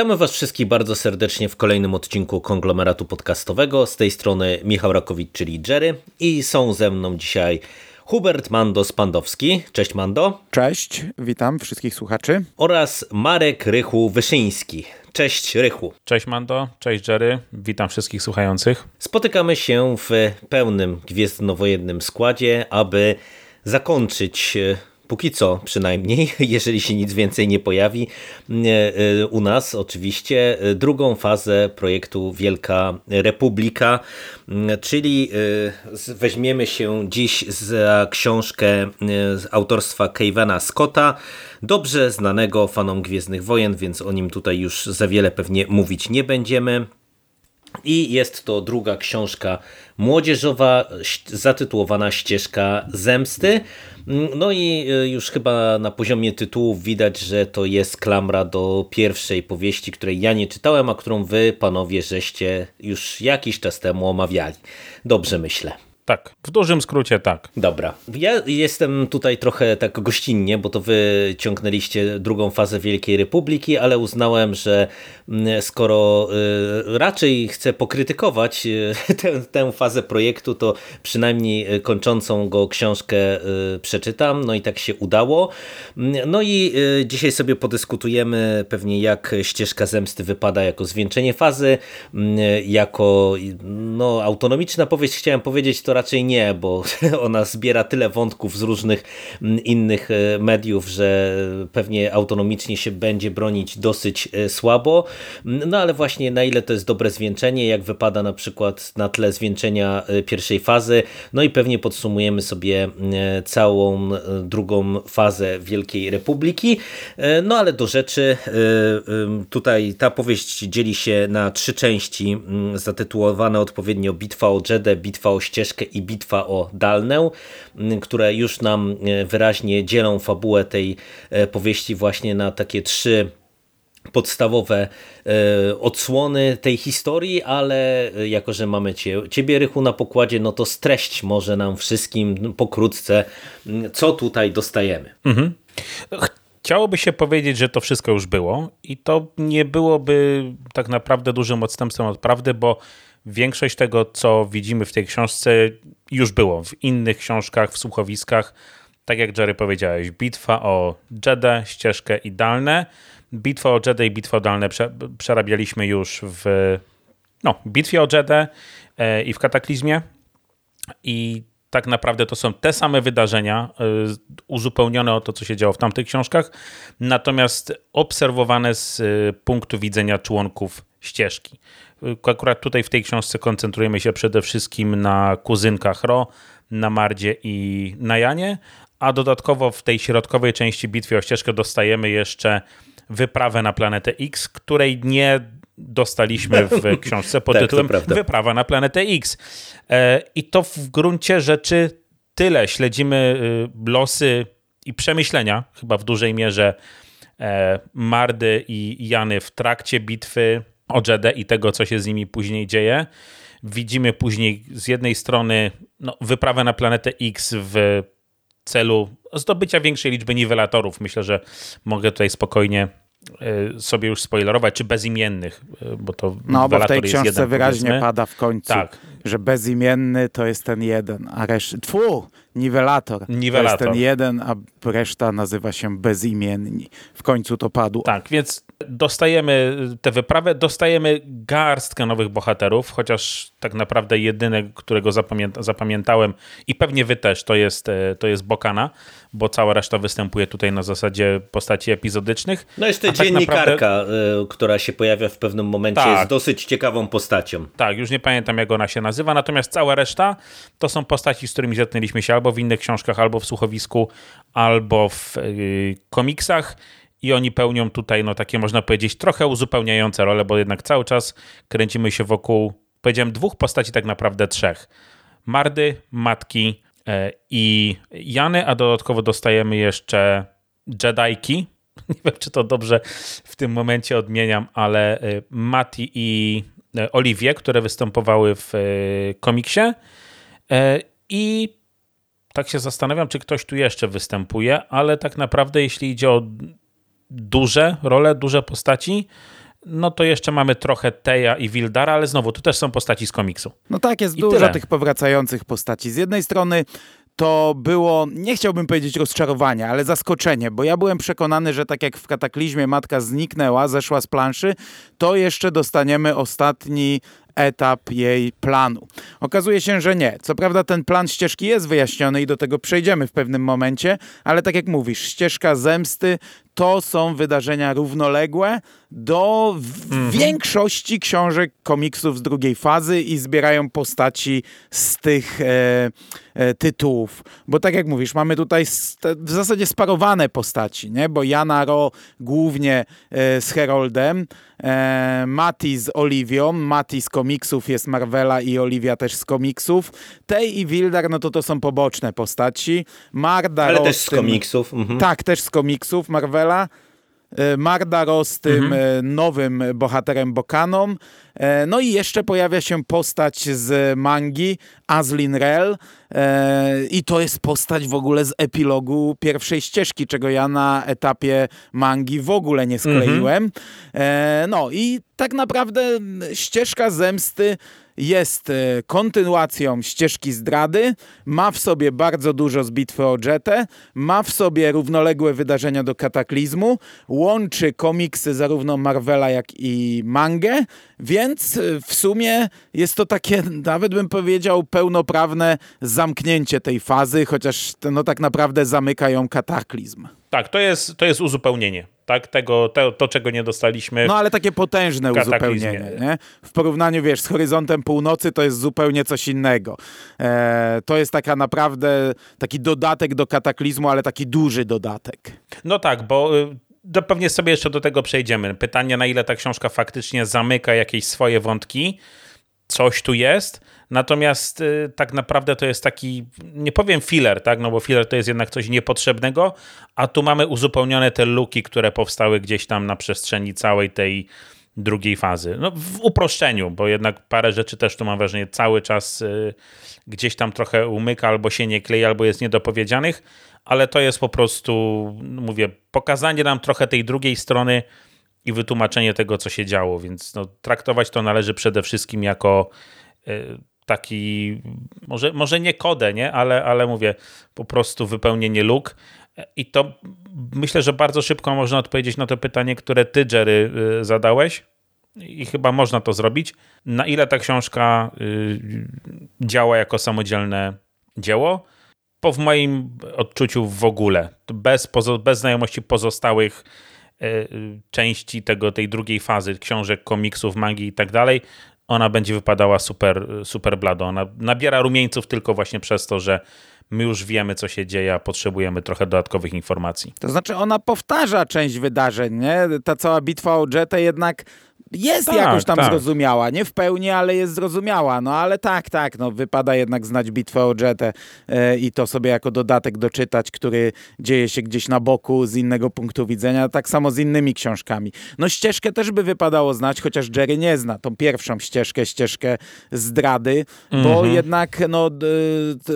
Witamy Was wszystkich bardzo serdecznie w kolejnym odcinku konglomeratu podcastowego. Z tej strony Michał Rakowicz, czyli Jerry, i są ze mną dzisiaj Hubert Mando Spandowski. Cześć Mando. Cześć, witam wszystkich słuchaczy. Oraz Marek Rychu Wyszyński. Cześć Rychu. Cześć Mando, cześć Jerry, witam wszystkich słuchających. Spotykamy się w pełnym gwiezdnowojennym składzie, aby zakończyć póki co przynajmniej, jeżeli się nic więcej nie pojawi e, u nas oczywiście, drugą fazę projektu Wielka Republika, czyli e, weźmiemy się dziś za książkę autorstwa Kevana Scotta, dobrze znanego fanom Gwiezdnych Wojen, więc o nim tutaj już za wiele pewnie mówić nie będziemy. I jest to druga książka młodzieżowa zatytułowana Ścieżka Zemsty. No i e, już chyba na poziomie tytułów widać, że to jest klamra do pierwszej powieści, której ja nie czytałem, a którą wy, panowie, żeście już jakiś czas temu omawiali. Dobrze myślę. Tak, w dużym skrócie tak. Dobra. Ja jestem tutaj trochę tak gościnnie, bo to wy ciągnęliście drugą fazę Wielkiej Republiki, ale uznałem, że mm, skoro y, raczej chcę pokrytykować y, tę, tę fazę projektu, to przynajmniej y, kończącą go książkę przeczytam. No i tak się udało. Mm, no i dzisiaj sobie podyskutujemy pewnie jak ścieżka zemsty wypada jako zwieńczenie fazy, mm, jako no, autonomiczna powieść, chciałem powiedzieć, to raczej nie, bo ona zbiera tyle wątków z różnych mm, innych e, mediów, że pewnie autonomicznie się będzie bronić dosyć e, słabo. Mm, no ale właśnie na ile to jest dobre zwieńczenie, jak wypada na przykład na tle zwieńczenia e, pierwszej fazy, no i pewnie podsumujemy sobie całą drugą fazę Wielkiej Republiki. No ale do rzeczy, tutaj ta powieść dzieli się na trzy części mm, zatytułowane odpowiednio Bitwa o Jedę, Bitwa o Ścieżkę i Bitwa o Dalnę, które już nam e, wyraźnie dzielą fabułę tej e, powieści właśnie na takie trzy podstawowe e, odsłony tej historii, ale jako, że mamy cie, Ciebie Rychu na pokładzie, no to streść może nam wszystkim pokrótce, co tutaj dostajemy. Mhm. Chciałoby się powiedzieć, że to wszystko już było i to nie byłoby tak naprawdę dużym odstępstwem od prawdy, bo Większość tego, co widzimy w tej książce, już było w innych książkach, w słuchowiskach. Tak jak Jerry powiedziałeś, bitwa o Jedę, ścieżkę idealne. Bitwa o Jedę i bitwa o Dalne przerabialiśmy już w no, bitwie o Jedę e, i w kataklizmie. I tak naprawdę to są te same wydarzenia, e, uzupełnione o to, co się działo w tamtych książkach, natomiast obserwowane z e, punktu widzenia członków ścieżki. Akurat tutaj w tej książce koncentrujemy się przede wszystkim na kuzynkach Ro, na Mardzie i na Janie, a dodatkowo w tej środkowej części bitwy o ścieżkę dostajemy jeszcze wyprawę na planetę X, której nie dostaliśmy w książce pod tak, tytułem Wyprawa na planetę X. E, I to w gruncie rzeczy tyle. Śledzimy y, losy i przemyślenia, chyba w dużej mierze, e, Mardy i Jany w trakcie bitwy o Jedę i tego, co się z nimi później dzieje. Widzimy później z jednej strony no, wyprawę na planetę X w celu zdobycia większej liczby niwelatorów. Myślę, że mogę tutaj spokojnie e, sobie już spoilerować, czy bezimiennych, e, bo to No, bo w tej książce jeden, wyraźnie powiedzmy. pada w końcu, tak. że bezimienny to jest ten jeden, a reszta, tfu, niwelator, niwelator, to jest ten jeden, a reszta nazywa się bezimienni. W końcu to padło. Tak, więc dostajemy tę wyprawę, dostajemy garstkę nowych bohaterów, chociaż tak naprawdę jedyny, którego zapamięta, zapamiętałem i pewnie wy też, to jest, e, to jest Bokana, bo cała reszta występuje tutaj na zasadzie postaci epizodycznych. No jest to dziennikarka, tak naprawdę... która się pojawia w pewnym momencie, tak. jest dosyć ciekawą postacią. Tak, już nie pamiętam jak ona się nazywa, natomiast cała reszta to są postaci, z którymi zetknęliśmy się albo w innych książkach, albo w słuchowisku, albo w yy, komiksach i oni pełnią tutaj, no takie można powiedzieć, trochę uzupełniające role, bo jednak cały czas kręcimy się wokół, powiedziałem, dwóch postaci, tak naprawdę trzech. Mardy, Matki e, i Jany, a dodatkowo dostajemy jeszcze Jedajki. Nie wiem, czy to dobrze w tym momencie odmieniam, ale e, Mati i e, Oliwie, które występowały w komiksie. I tak się zastanawiam, czy ktoś tu jeszcze występuje, ale tak naprawdę, jeśli idzie o duże role, duże postaci, no to jeszcze mamy trochę Teja i Wildara, ale znowu, tu też są postaci z komiksu. No tak, jest I dużo tyle. tych powracających postaci. Z jednej strony to było, nie chciałbym powiedzieć rozczarowanie, ale zaskoczenie, bo ja byłem przekonany, że tak jak w Kataklizmie matka zniknęła, zeszła z planszy, to jeszcze dostaniemy ostatni etap jej planu. Okazuje się, że nie. Co prawda ten plan ścieżki jest wyjaśniony i do tego przejdziemy w pewnym momencie, ale tak jak mówisz, ścieżka zemsty to są wydarzenia równoległe do mhm. większości książek, komiksów z drugiej fazy i zbierają postaci z tych e, e, tytułów. Bo tak jak mówisz, mamy tutaj w zasadzie sparowane postaci, nie? bo Jana Ro głównie e, z Heroldem, e, Mati z Oliwią, Mati z komiksów jest Marvela i Olivia też z komiksów. Tej i Wildar, no to to są poboczne postaci. Marda Ale też z komiksów. Mhm. Tak, też z komiksów Marvela. E, Mardaro z tym mhm. E, nowym bohaterem Bokaną. E, no i jeszcze pojawia się postać z mangi, Azlin Rel. I to jest postać w ogóle z epilogu pierwszej ścieżki, czego ja na etapie mangi w ogóle nie skleiłem. Mhm. No i tak naprawdę ścieżka zemsty jest e, kontynuacją ścieżki zdrady, ma w sobie bardzo dużo z bitwy o Jetę, ma w sobie równoległe wydarzenia do kataklizmu, łączy komiksy zarówno Marvela, jak i mangę, więc e, w sumie jest to takie, nawet bym powiedział, pełnoprawne zamknięcie tej fazy, chociaż no tak naprawdę zamyka ją kataklizm. Tak, to jest, to jest uzupełnienie tak? Tego, to, to, czego nie dostaliśmy. No ale takie potężne uzupełnienie, nie? W porównaniu, wiesz, z Horyzontem Północy to jest zupełnie coś innego. E, to jest taka naprawdę taki dodatek do kataklizmu, ale taki duży dodatek. No tak, bo y, pewnie sobie jeszcze do tego przejdziemy. Pytanie, na ile ta książka faktycznie zamyka jakieś swoje wątki, coś tu jest, Natomiast y, tak naprawdę to jest taki, nie powiem filler, tak? no bo filler to jest jednak coś niepotrzebnego, a tu mamy uzupełnione te luki, które powstały gdzieś tam na przestrzeni całej tej drugiej fazy. No, w uproszczeniu, bo jednak parę rzeczy też tu mam wrażenie cały czas y, gdzieś tam trochę umyka, albo się nie klei, albo jest niedopowiedzianych, ale to jest po prostu, mówię, pokazanie nam trochę tej drugiej strony i wytłumaczenie tego, co się działo, więc no, traktować to należy przede wszystkim jako y, taki, może, może nie kodę, nie? Ale, ale mówię, po prostu wypełnienie luk. I to myślę, że bardzo szybko można odpowiedzieć na to pytanie, które ty, Jerry, y, zadałeś. I chyba można to zrobić. Na ile ta książka y, działa jako samodzielne dzieło? Po w moim odczuciu w ogóle. Bez, bez znajomości pozostałych y, części tego, tej drugiej fazy książek, komiksów, magii i tak dalej, ona będzie wypadała super, super blado. Ona nabiera rumieńców tylko właśnie przez to, że my już wiemy, co się dzieje, a potrzebujemy trochę dodatkowych informacji. To znaczy, ona powtarza część wydarzeń, nie? Ta cała bitwa o Jetę jednak jest tak, jakoś tam tak. zrozumiała. Nie w pełni, ale jest zrozumiała. No ale tak, tak, no wypada jednak znać bitwę o Jetę e, i to sobie jako dodatek doczytać, który dzieje się gdzieś na boku z innego punktu widzenia. Tak samo z innymi książkami. No ścieżkę też by wypadało znać, chociaż Jerry nie zna tą pierwszą ścieżkę, ścieżkę zdrady, bo mhm. jednak no,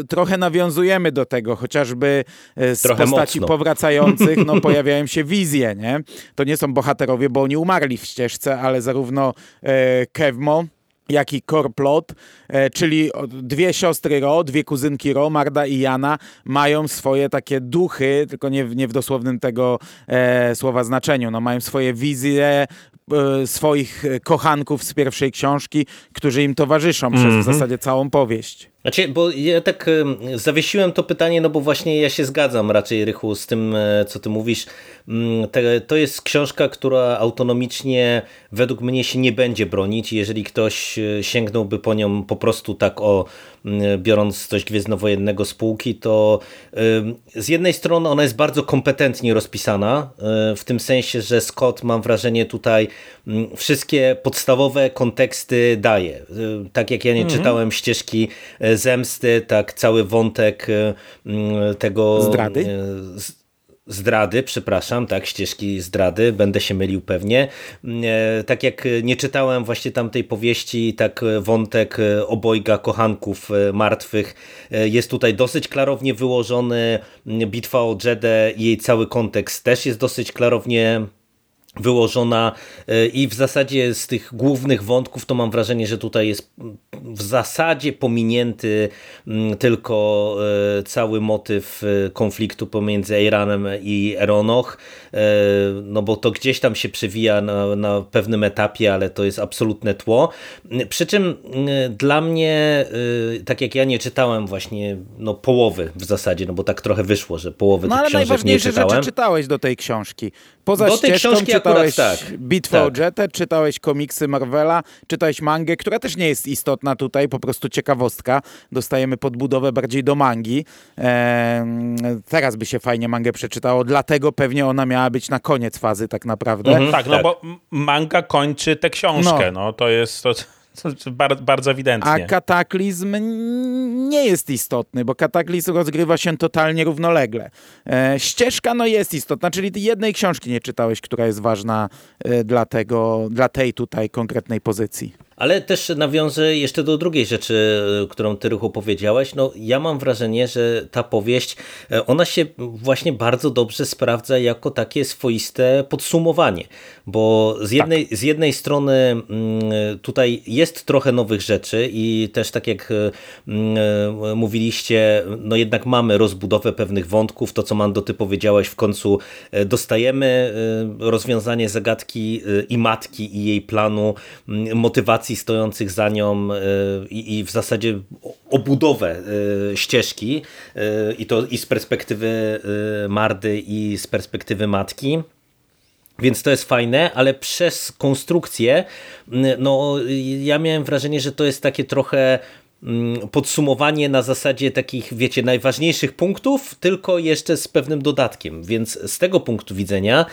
trochę nawiązujemy do tego, chociażby e, z trochę postaci mocno. powracających no, pojawiają się wizje, nie? To nie są bohaterowie, bo oni umarli w ścieżce, ale zarówno e, Kevmo, jak i Korplot, e, czyli dwie siostry Ro, dwie kuzynki Ro, Marda i Jana, mają swoje takie duchy, tylko nie, w, nie w dosłownym tego e, słowa znaczeniu, no, mają swoje wizje, e, swoich kochanków z pierwszej książki, którzy im towarzyszą mm -hmm. przez w mhm. zasadzie całą powieść. Znaczy, bo ja tak zawiesiłem to pytanie, no bo właśnie ja się zgadzam raczej, Rychu, z tym, e, co ty mówisz. Mm, to jest książka, która autonomicznie według mnie się nie będzie bronić. Jeżeli ktoś e, sięgnąłby po nią po prostu tak o, biorąc coś gwiezdnowojennego z półki, to z jednej strony ona jest bardzo kompetentnie rozpisana, e, w tym sensie, że Scott, mam wrażenie, tutaj mm, wszystkie podstawowe konteksty daje. Tak jak ja nie mhm. czytałem ścieżki zemsty, tak cały wątek e, tego... Zdrady? Zdrady, przepraszam, tak, ścieżki zdrady, będę się mylił pewnie. E, tak jak nie czytałem właśnie tamtej powieści, tak wątek obojga kochanków martwych jest tutaj dosyć klarownie wyłożony. Bitwa o Jedę i jej cały kontekst też jest dosyć klarownie wyłożona e, i w zasadzie z tych głównych wątków to mam wrażenie, że tutaj jest w zasadzie pominięty mm, tylko e, cały motyw e, konfliktu pomiędzy Eiranem i Eronoch, no bo to gdzieś tam się przewija na, na pewnym etapie, ale to jest absolutne tło. Przy czym dla mnie, tak jak ja nie czytałem właśnie no, połowy w zasadzie, no bo tak trochę wyszło, że połowy no, tych książek nie czytałem. rzeczy czytałeś do tej książki. Poza do tej książki czytałeś tak. Bitwę tak. o Jetę, czytałeś komiksy Marvela, czytałeś mangę, która też nie jest istotna tutaj, po prostu ciekawostka. Dostajemy podbudowę bardziej do mangi. Eee, teraz by się fajnie mangę przeczytało, dlatego pewnie ona miała być na koniec fazy tak naprawdę. Mhm, tak, no tak, bo manga kończy tę książkę, no, no to jest... To... Bardzo, bardzo ewidentnie. A kataklizm nie jest istotny, bo kataklizm rozgrywa się totalnie równolegle. E, ścieżka no jest istotna, czyli ty jednej książki nie czytałeś, która jest ważna e, dla, tego, dla tej tutaj konkretnej pozycji. Ale też nawiążę jeszcze do drugiej rzeczy, e, którą ty Ruchu powiedziałeś. No, ja mam wrażenie, że ta powieść, e, ona się właśnie bardzo dobrze sprawdza jako takie swoiste podsumowanie, bo z jednej, tak. z jednej strony mm, tutaj jest trochę nowych rzeczy i też tak jak e, mm, mówiliście, no jednak mamy rozbudowę pewnych wątków, to co Mando ty powiedziałeś, w końcu dostajemy rozwiązanie zagadki i matki i jej planu, motywacji stojących za nią e, i, w zasadzie obudowę e, ścieżki e, i to i z perspektywy Mardy i z perspektywy matki. Więc to jest fajne, ale przez konstrukcję, no ja miałem wrażenie, że to jest takie trochę podsumowanie na zasadzie takich, wiecie, najważniejszych punktów, tylko jeszcze z pewnym dodatkiem. Więc z tego punktu widzenia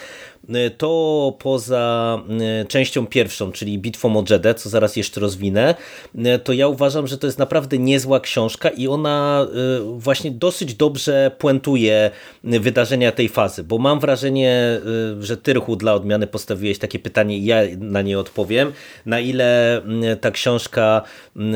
to poza y, częścią pierwszą, czyli bitwą o Jedę, co zaraz jeszcze rozwinę, y, to ja uważam, że to jest naprawdę niezła książka i ona właśnie dosyć dobrze puentuje wydarzenia tej fazy, bo mam wrażenie, że ty, Rychu, dla odmiany postawiłeś takie pytanie i ja na nie odpowiem, na ile ta książka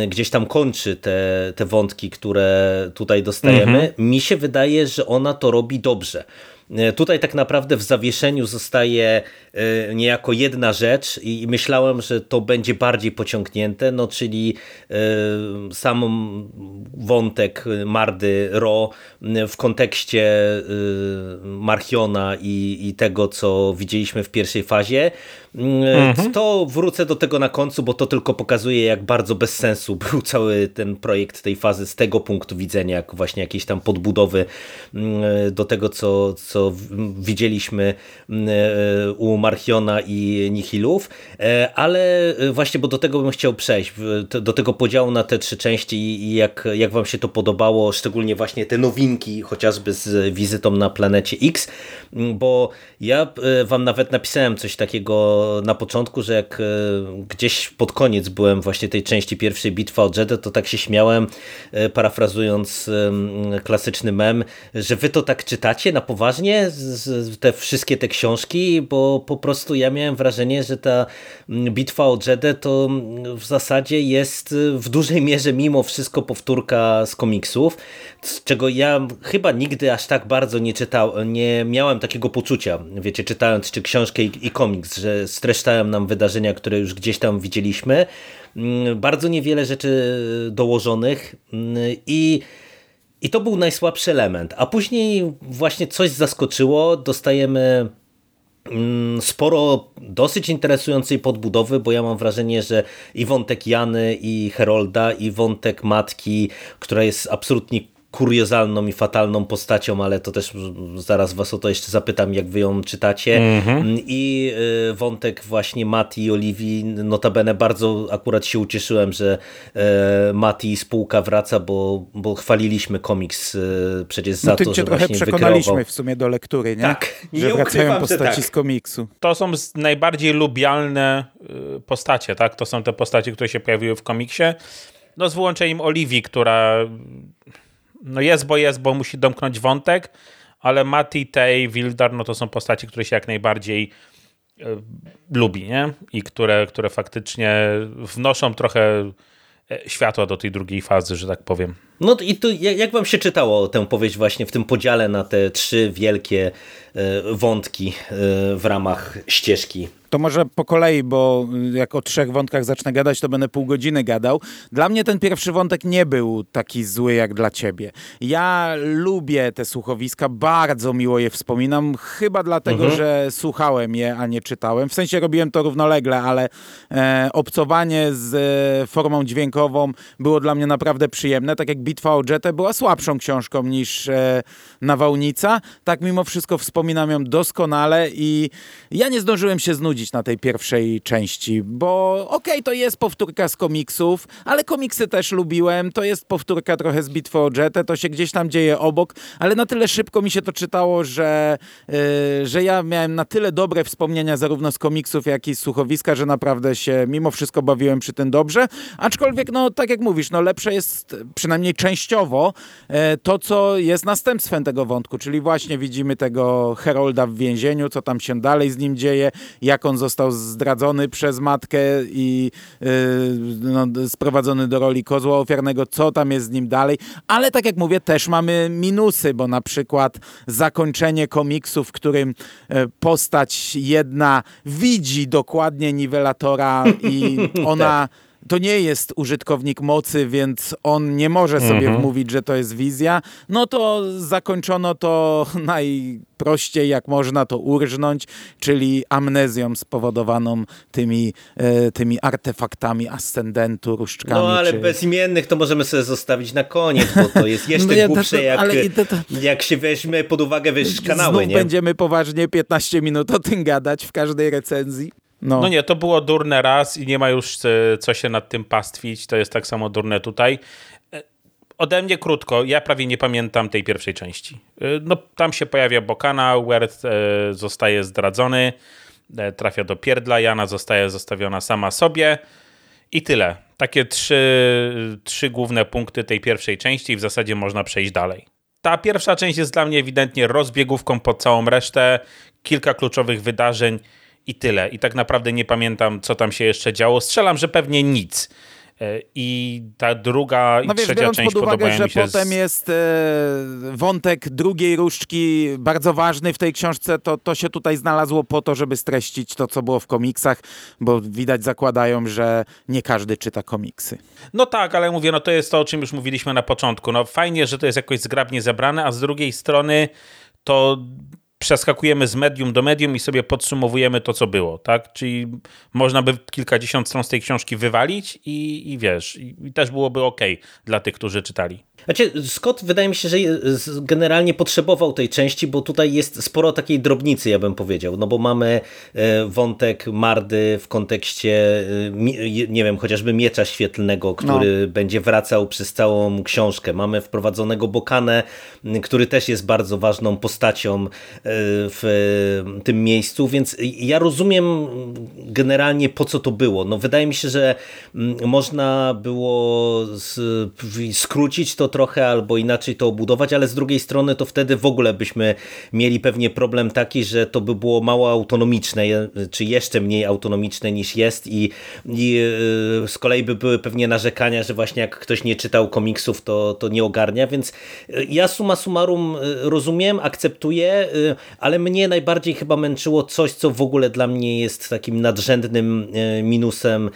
gdzieś tam kończy te, te wątki, które tutaj dostajemy. Mhm. Mi się wydaje, że ona to robi dobrze. E, tutaj tak naprawdę w zawieszeniu zostaje e, niejako jedna rzecz i myślałem, że to będzie bardziej pociągnięte, no czyli e, sam wątek Mardy Ro w kontekście Marchiona i, i tego, co widzieliśmy w pierwszej fazie. Mhm. To wrócę do tego na końcu, bo to tylko pokazuje, jak bardzo bez sensu był cały ten projekt tej fazy z tego punktu widzenia, jak właśnie jakieś tam podbudowy do tego, co, co widzieliśmy mm, e, u Marchiona i Nihilów, e, ale właśnie, bo do tego bym chciał przejść, do tego podziału na te trzy części i jak, jak wam się to podobało, szczególnie właśnie te nowinki, chociażby z wizytą na planecie X, mm, bo ja e, wam nawet napisałem coś takiego na początku, że jak gdzieś pod koniec byłem właśnie tej części pierwszej Bitwa o Jedę, to tak się śmiałem, parafrazując klasyczny mem, że wy to tak czytacie na poważnie, te wszystkie te książki, bo po prostu ja miałem wrażenie, że ta bitwa o Jedę to w zasadzie jest y, w dużej mierze mimo wszystko powtórka z komiksów, czego ja chyba nigdy aż tak bardzo nie czytałem, nie miałem takiego poczucia, wiecie, czytając czy książkę i, i komiks, że streszczałem nam wydarzenia, które już gdzieś tam widzieliśmy. Mm, bardzo niewiele rzeczy dołożonych i i to był najsłabszy element. A później właśnie coś zaskoczyło, dostajemy mm, sporo dosyć interesującej podbudowy, bo ja mam wrażenie, że i wątek Jany i Herolda i wątek matki, która jest absolutnie kuriozalną i fatalną postacią, ale to też zaraz was o to jeszcze zapytam, jak wy ją czytacie. Mm -hmm. I y, wątek właśnie Mati i Oliwii, notabene bardzo akurat się ucieszyłem, że e, Mati i spółka wraca, bo, bo chwaliliśmy komiks e, przecież za no, to, że trochę przekonaliśmy wykreował. w sumie do lektury, nie? Tak, nie że wracają postaci tak. z komiksu. To są najbardziej lubialne y, postacie, tak? To są te postacie, które się pojawiły w komiksie. No z wyłączeniem Oliwii, która no jest, bo jest, bo musi domknąć wątek, ale Mati, Tej, Wildar, no to są postaci, które się jak najbardziej y, lubi, nie? I które, które faktycznie wnoszą trochę światła do tej drugiej fazy, że tak powiem. No i tu, jak wam się czytało tę powieść właśnie w tym podziale na te trzy wielkie wątki w ramach ścieżki to może po kolei, bo jak o trzech wątkach zacznę gadać, to będę pół godziny gadał. Dla mnie ten pierwszy wątek nie był taki zły jak dla ciebie. Ja lubię te słuchowiska, bardzo miło je wspominam, chyba dlatego, mhm. że słuchałem je, a nie czytałem. W sensie robiłem to równolegle, ale e, obcowanie z e, formą dźwiękową było dla mnie naprawdę przyjemne. Tak jak Bitwa o Jetę była słabszą książką niż e, Nawałnica, tak mimo wszystko wspominam ją doskonale i ja nie zdążyłem się znudzić na tej pierwszej części, bo okej, okay, to jest powtórka z komiksów, ale komiksy też lubiłem, to jest powtórka trochę z Bitwy o Jetę, to się gdzieś tam dzieje obok, ale na tyle szybko mi się to czytało, że, yy, że ja miałem na tyle dobre wspomnienia zarówno z komiksów, jak i z słuchowiska, że naprawdę się mimo wszystko bawiłem przy tym dobrze, aczkolwiek, no tak jak mówisz, no lepsze jest przynajmniej częściowo yy, to, co jest następstwem tego wątku, czyli właśnie widzimy tego Herolda w więzieniu, co tam się dalej z nim dzieje, jak on on został zdradzony przez matkę i yy, no, sprowadzony do roli kozła ofiarnego, co tam jest z nim dalej. Ale tak jak mówię, też mamy minusy, bo na przykład zakończenie komiksu, w którym e, postać jedna widzi dokładnie niwelatora i ona to nie jest użytkownik mocy, więc on nie może sobie mhm. wmówić, że to jest wizja, no to zakończono to najprościej, jak można to urżnąć, czyli amnezją spowodowaną tymi, e, tymi artefaktami ascendentu, różdżkami. No ale czy... bezimiennych to możemy sobie zostawić na koniec, bo to jest jeszcze no ja, głupsze, to, jak, to, to, jak się weźmie pod uwagę wiesz, kanały. Znów nie? będziemy poważnie 15 minut o tym gadać w każdej recenzji. No. no nie, to było durne raz i nie ma już e, co się nad tym pastwić. To jest tak samo durne tutaj. E, ode mnie krótko, ja prawie nie pamiętam tej pierwszej części. E, no, tam się pojawia Bokana, Wert zostaje zdradzony, trafia do pierdla, Jana zostaje zostawiona sama sobie i tyle. Takie trzy, trzy główne punkty tej pierwszej części i w zasadzie można przejść dalej. Ta pierwsza część jest dla mnie ewidentnie rozbiegówką pod całą resztę, kilka kluczowych wydarzeń i tyle. I tak naprawdę nie pamiętam, co tam się jeszcze działo. Strzelam, że pewnie nic. E, I ta druga i no wiesz, trzecia część pod uwagę, że się potem z... jest e, wątek drugiej różdżki bardzo ważny w tej książce, to, to się tutaj znalazło po to, żeby streścić to, co było w komiksach, bo widać zakładają, że nie każdy czyta komiksy. No tak, ale mówię, no to jest to, o czym już mówiliśmy na początku. No fajnie, że to jest jakoś zgrabnie zebrane, a z drugiej strony to przeskakujemy z medium do medium i sobie podsumowujemy to, co było, tak? Czyli można by kilkadziesiąt stron z tej książki wywalić i, i wiesz, i, i też byłoby ok dla tych, którzy czytali. Znaczy, Scott wydaje mi się, że generalnie potrzebował tej części, bo tutaj jest sporo takiej drobnicy, ja bym powiedział, no bo mamy e, wątek Mardy w kontekście, e, nie wiem, chociażby Miecza Świetlnego, który no. będzie wracał przez całą książkę. Mamy wprowadzonego Bokanę, który też jest bardzo ważną postacią e, w tym miejscu, więc ja rozumiem generalnie po co to było. No wydaje mi się, że można było skrócić to trochę albo inaczej to obudować, ale z drugiej strony to wtedy w ogóle byśmy mieli pewnie problem taki, że to by było mało autonomiczne, czy jeszcze mniej autonomiczne niż jest i, i y, z kolei by były pewnie narzekania, że właśnie jak ktoś nie czytał komiksów, to, to nie ogarnia, więc y, ja suma summarum y, rozumiem, akceptuję, ale mnie najbardziej chyba męczyło coś, co w ogóle dla mnie jest takim nadrzędnym minusem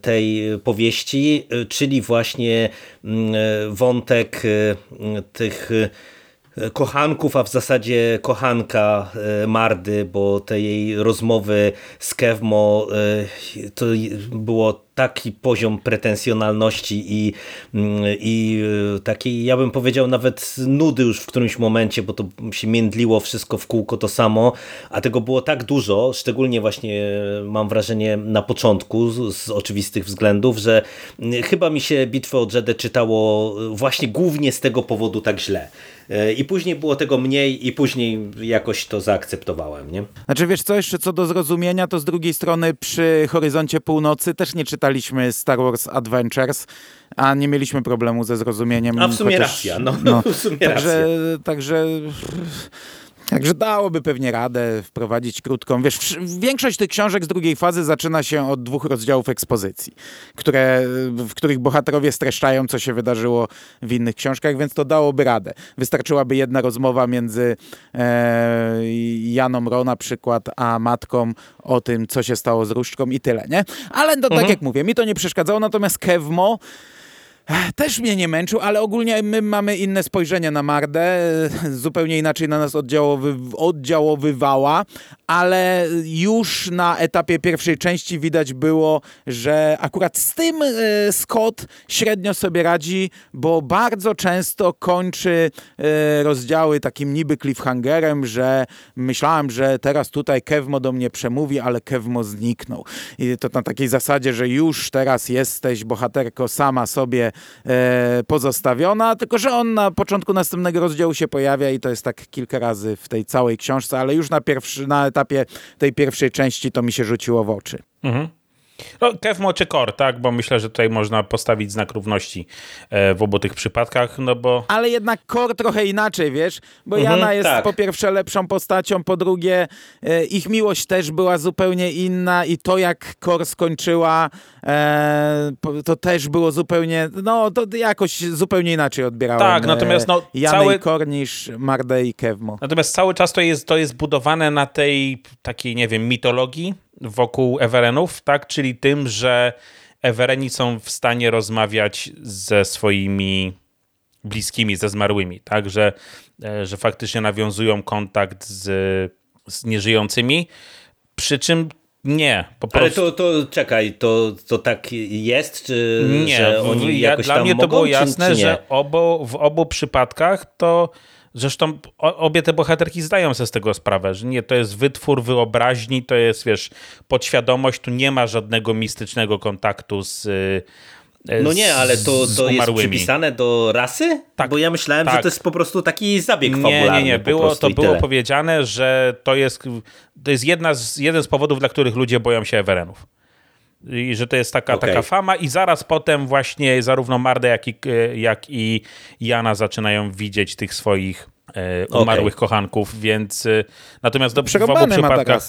tej powieści, czyli właśnie mm, wątek y, tych y, kochanków, a w zasadzie kochanka y, Mardy, bo te jej rozmowy z Kewmo to było taki poziom pretensjonalności i, mm, i takiej, ja bym powiedział nawet nudy już w którymś momencie, bo to się międliło wszystko w kółko to samo, a tego było tak dużo, szczególnie właśnie mam wrażenie na początku z, z oczywistych względów, że mm, chyba mi się Bitwę o Jedę czytało właśnie głównie z tego powodu tak źle. E, I później było tego mniej i później jakoś to zaakceptowałem. Nie? Znaczy wiesz co, jeszcze co do zrozumienia, to z drugiej strony przy Horyzoncie Północy też nie czytaliśmy Star Wars Adventures, a nie mieliśmy problemu ze zrozumieniem. A w sumie chociaż, racja, no, no, w sumie także, racja. Także Także dałoby pewnie radę wprowadzić krótką. Wiesz, większość tych książek z drugiej fazy zaczyna się od dwóch rozdziałów ekspozycji, które, w których bohaterowie streszczają, co się wydarzyło w innych książkach, więc to dałoby radę. Wystarczyłaby jedna rozmowa między e, Janą Ro na przykład, a matką o tym, co się stało z Różdżką i tyle, nie? Ale to, tak mhm. tak jak mówię, mi to nie przeszkadzało, natomiast Kevmo też mnie nie męczył, ale ogólnie my mamy inne spojrzenie na Mardę, zupełnie inaczej na nas oddziałowy, oddziałowywała, ale już na etapie pierwszej części widać było, że akurat z tym e, Scott średnio sobie radzi, bo bardzo często kończy e, rozdziały takim niby cliffhangerem, że myślałem, że teraz tutaj Kevmo do mnie przemówi, ale Kevmo zniknął. I to na takiej zasadzie, że już teraz jesteś bohaterko sama sobie e, pozostawiona, tylko że on na początku następnego rozdziału się pojawia i to jest tak kilka razy w tej całej książce, ale już na, pierwszy, na etapie tej pierwszej części to mi się rzuciło w oczy. Mhm. No, Kevmo czy Kor, tak? Bo myślę, że tutaj można postawić znak równości e, w obu tych przypadkach, no bo... Ale jednak Kor trochę inaczej, wiesz? Bo mhm, Jana jest tak. po pierwsze lepszą postacią, po drugie e, ich miłość też była zupełnie inna i to jak Kor skończyła, e, to też było zupełnie, no to jakoś zupełnie inaczej odbierałem. Tak, natomiast no Janę cały... i Kor niż Mardę i Kevmo. Natomiast cały czas to jest, to jest budowane na tej takiej, nie wiem, mitologii, wokół Everenów, tak? Czyli tym, że Evereni są w stanie rozmawiać ze swoimi bliskimi, ze zmarłymi, tak? Że, e, że faktycznie nawiązują kontakt z, z nieżyjącymi. Przy czym nie, po prostu. Ale to, to czekaj, to, to tak jest, czy nie, że oni ja, jakoś Dla mnie to było jasne, czy, czy że obo, w obu przypadkach to Zresztą obie te bohaterki zdają sobie z tego sprawę, że nie, to jest wytwór wyobraźni, to jest, wiesz, podświadomość, tu nie ma żadnego mistycznego kontaktu z, e, no nie, ale to, to jest przypisane do rasy? Tak, Bo ja myślałem, tak. że to jest po prostu taki zabieg nie, fabularny. Nie, nie, było, to było powiedziane, że to jest, to jest jedna z, jeden z powodów, dla których ludzie boją się Everenów. I że to jest taka, okay. taka fama i zaraz potem właśnie zarówno Marda, jak i, jak i Jana zaczynają widzieć tych swoich e, umarłych okay. kochanków, więc e, natomiast do, w obu przypadkach...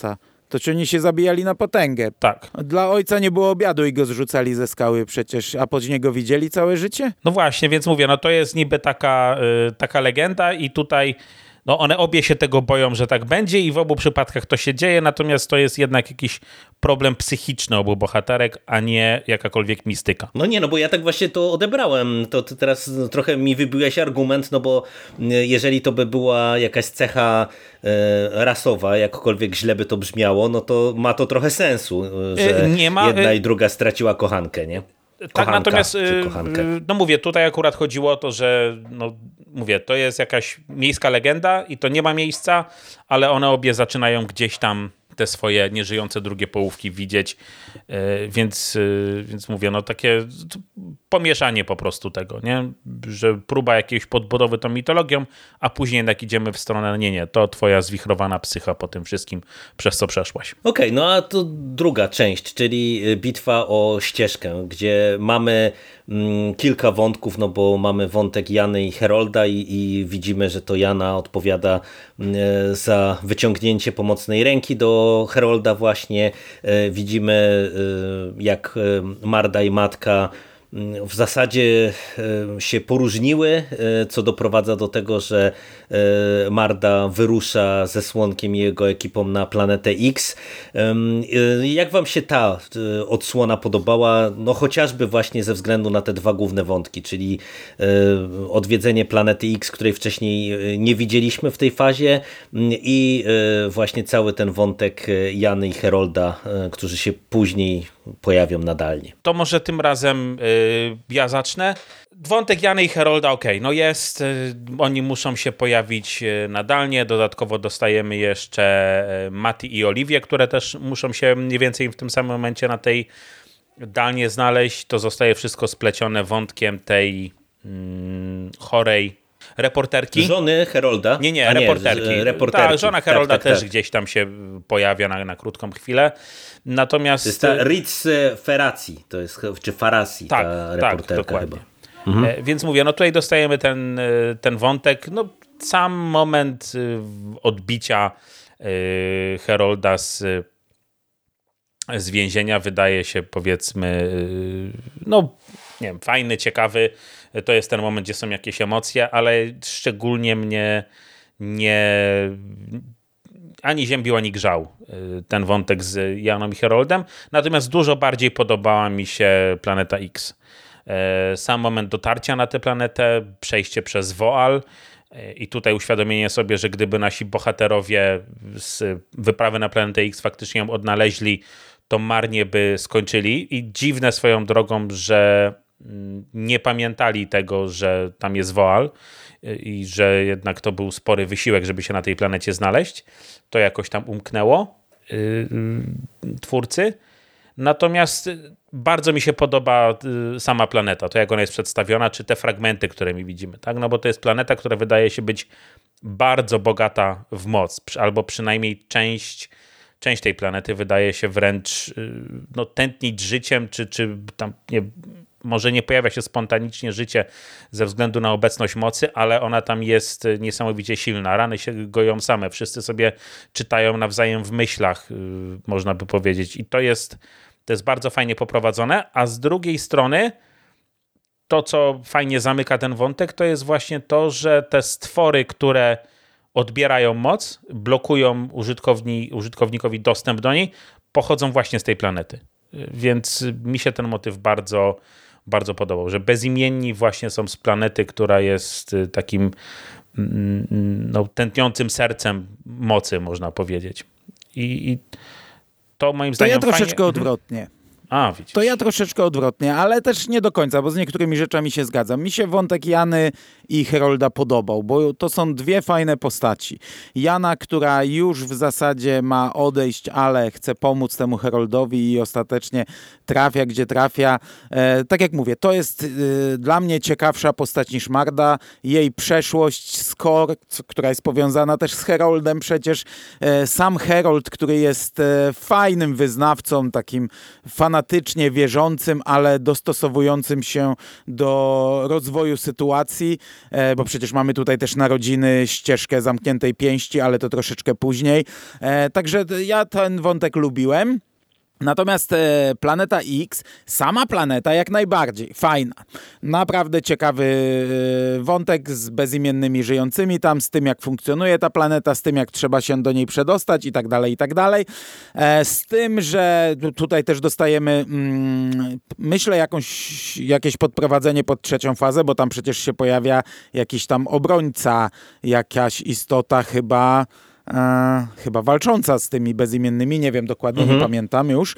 To czy oni się zabijali na potęgę? Tak. Dla ojca nie było obiadu i go zrzucali ze skały przecież, a pod niego widzieli całe życie? No właśnie, więc mówię, no to jest niby taka, y, taka legenda i tutaj no one obie się tego boją, że tak będzie i w obu przypadkach to się dzieje, natomiast to jest jednak jakiś problem psychiczny obu bohaterek, a nie jakakolwiek mistyka. No nie, no bo ja tak właśnie to odebrałem. To teraz trochę mi wybiłeś argument, no bo e, jeżeli to by była jakaś cecha e, rasowa, jakkolwiek źle by to brzmiało, no to ma to trochę sensu, e, że nie ma, jedna i druga straciła kochankę, nie? Tak, Kochanka, tak, natomiast no mówię, tutaj akurat chodziło o to, że no, mówię, to jest jakaś miejska legenda i to nie ma miejsca, ale one obie zaczynają gdzieś tam te swoje nieżyjące drugie połówki widzieć, e, więc, e, więc mówię, no takie pomieszanie po prostu tego, nie? Że próba jakiejś podbudowy tą mitologią, a później jednak idziemy w stronę, nie, nie, to twoja zwichrowana psycha po tym wszystkim, przez co przeszłaś. Okej, okay, no a to druga część, czyli bitwa o ścieżkę, gdzie mamy kilka wątków, no bo mamy wątek Jany i Herolda i, i widzimy, że to Jana odpowiada mm, za wyciągnięcie pomocnej ręki do Herolda właśnie. E, widzimy e, jak e, Marda i matka w zasadzie e, się poróżniły, e, co doprowadza do tego, że e, Marda wyrusza ze Słonkiem i jego ekipą na planetę X. Jak wam się ta odsłona podobała? No chociażby właśnie ze względu na te dwa główne wątki, czyli odwiedzenie planety X, której wcześniej nie widzieliśmy w tej fazie i właśnie cały ten wątek Jany i Herolda, którzy się później pojawią nadalnie. To może tym razem y, ja zacznę. Wątek Jany i Herolda, ok, no jest, y, oni muszą się pojawić y, nadalnie, dodatkowo dostajemy jeszcze Mati i Oliwię, które też muszą się mniej więcej w tym samym momencie na tej dalnie znaleźć, to zostaje wszystko splecione wątkiem tej mm, chorej reporterki. Żony Herolda? Nie, nie, reporterki. Nie, reporterki. Ta, żona Herolda tak, tak, też tak. gdzieś tam się pojawia na, na krótką chwilę. Natomiast... To jest ta Ritz Ferraci, to jest, czy Farasi, tak, ta tak, reporterka tak, dokładnie. chyba. Mhm. E, więc mówię, no tutaj dostajemy ten, e, ten wątek, no sam moment odbicia Herolda z, z więzienia wydaje się powiedzmy no nie wiem, fajny, ciekawy. To jest ten moment, gdzie są jakieś emocje, ale szczególnie mnie nie ani ziębił, ani grzał y, ten wątek z Janą i Heroldem. Natomiast dużo bardziej podobała mi się Planeta X. Y, sam moment dotarcia na tę planetę, przejście przez Woal y, i tutaj uświadomienie sobie, że gdyby nasi bohaterowie z wyprawy na planetę X faktycznie ją odnaleźli, to marnie by skończyli. I dziwne swoją drogą, że nie pamiętali tego, że tam jest Woal i że jednak to był spory wysiłek, żeby się na tej planecie znaleźć. To jakoś tam umknęło yy, twórcy. Natomiast bardzo mi się podoba y, sama planeta, to jak ona jest przedstawiona, czy te fragmenty, które mi widzimy. Tak? No bo to jest planeta, która wydaje się być bardzo bogata w moc, albo przynajmniej część, część tej planety wydaje się wręcz y, no, tętnić życiem, czy, czy tam nie, może nie pojawia się spontanicznie życie ze względu na obecność mocy, ale ona tam jest niesamowicie silna. Rany się goją same, wszyscy sobie czytają nawzajem w myślach, y, można by powiedzieć. I to jest, to jest bardzo fajnie poprowadzone, a z drugiej strony to, co fajnie zamyka ten wątek, to jest właśnie to, że te stwory, które odbierają moc, blokują użytkowni, użytkownikowi dostęp do niej, pochodzą właśnie z tej planety. Więc mi się ten motyw bardzo, bardzo podobał, że bezimienni właśnie są z planety, która jest y, takim mm, mm, no, tętniącym sercem mocy, można powiedzieć. I, i to moim zdaniem. To ja troszeczkę fajnie... odwrotnie. A, widzisz. To ja troszeczkę odwrotnie, ale też nie do końca, bo z niektórymi rzeczami się zgadzam. Mi się wątek Jany i Herolda podobał, bo to są dwie fajne postaci. Jana, która już w zasadzie ma odejść, ale chce pomóc temu Heroldowi i ostatecznie trafia, gdzie trafia. E, tak jak mówię, to jest e, dla mnie ciekawsza postać niż Marda. Jej przeszłość, skor, która jest powiązana też z Heroldem przecież. E, sam Herold, który jest e, fajnym wyznawcą, takim fanatycznie wierzącym, ale dostosowującym się do rozwoju sytuacji. E, bo przecież mamy tutaj też narodziny, ścieżkę zamkniętej pięści, ale to troszeczkę później. E, także ja ten wątek lubiłem. Natomiast e, Planeta X, sama planeta jak najbardziej, fajna. Naprawdę ciekawy e, wątek z bezimiennymi żyjącymi tam, z tym jak funkcjonuje ta planeta, z tym jak trzeba się do niej przedostać i tak dalej, i tak dalej. E, z tym, że tutaj też dostajemy, mm, myślę, jakąś, jakieś podprowadzenie pod trzecią fazę, bo tam przecież się pojawia jakiś tam obrońca, jakaś istota chyba e, chyba walcząca z tymi bezimiennymi, nie wiem dokładnie, mhm. nie pamiętam już,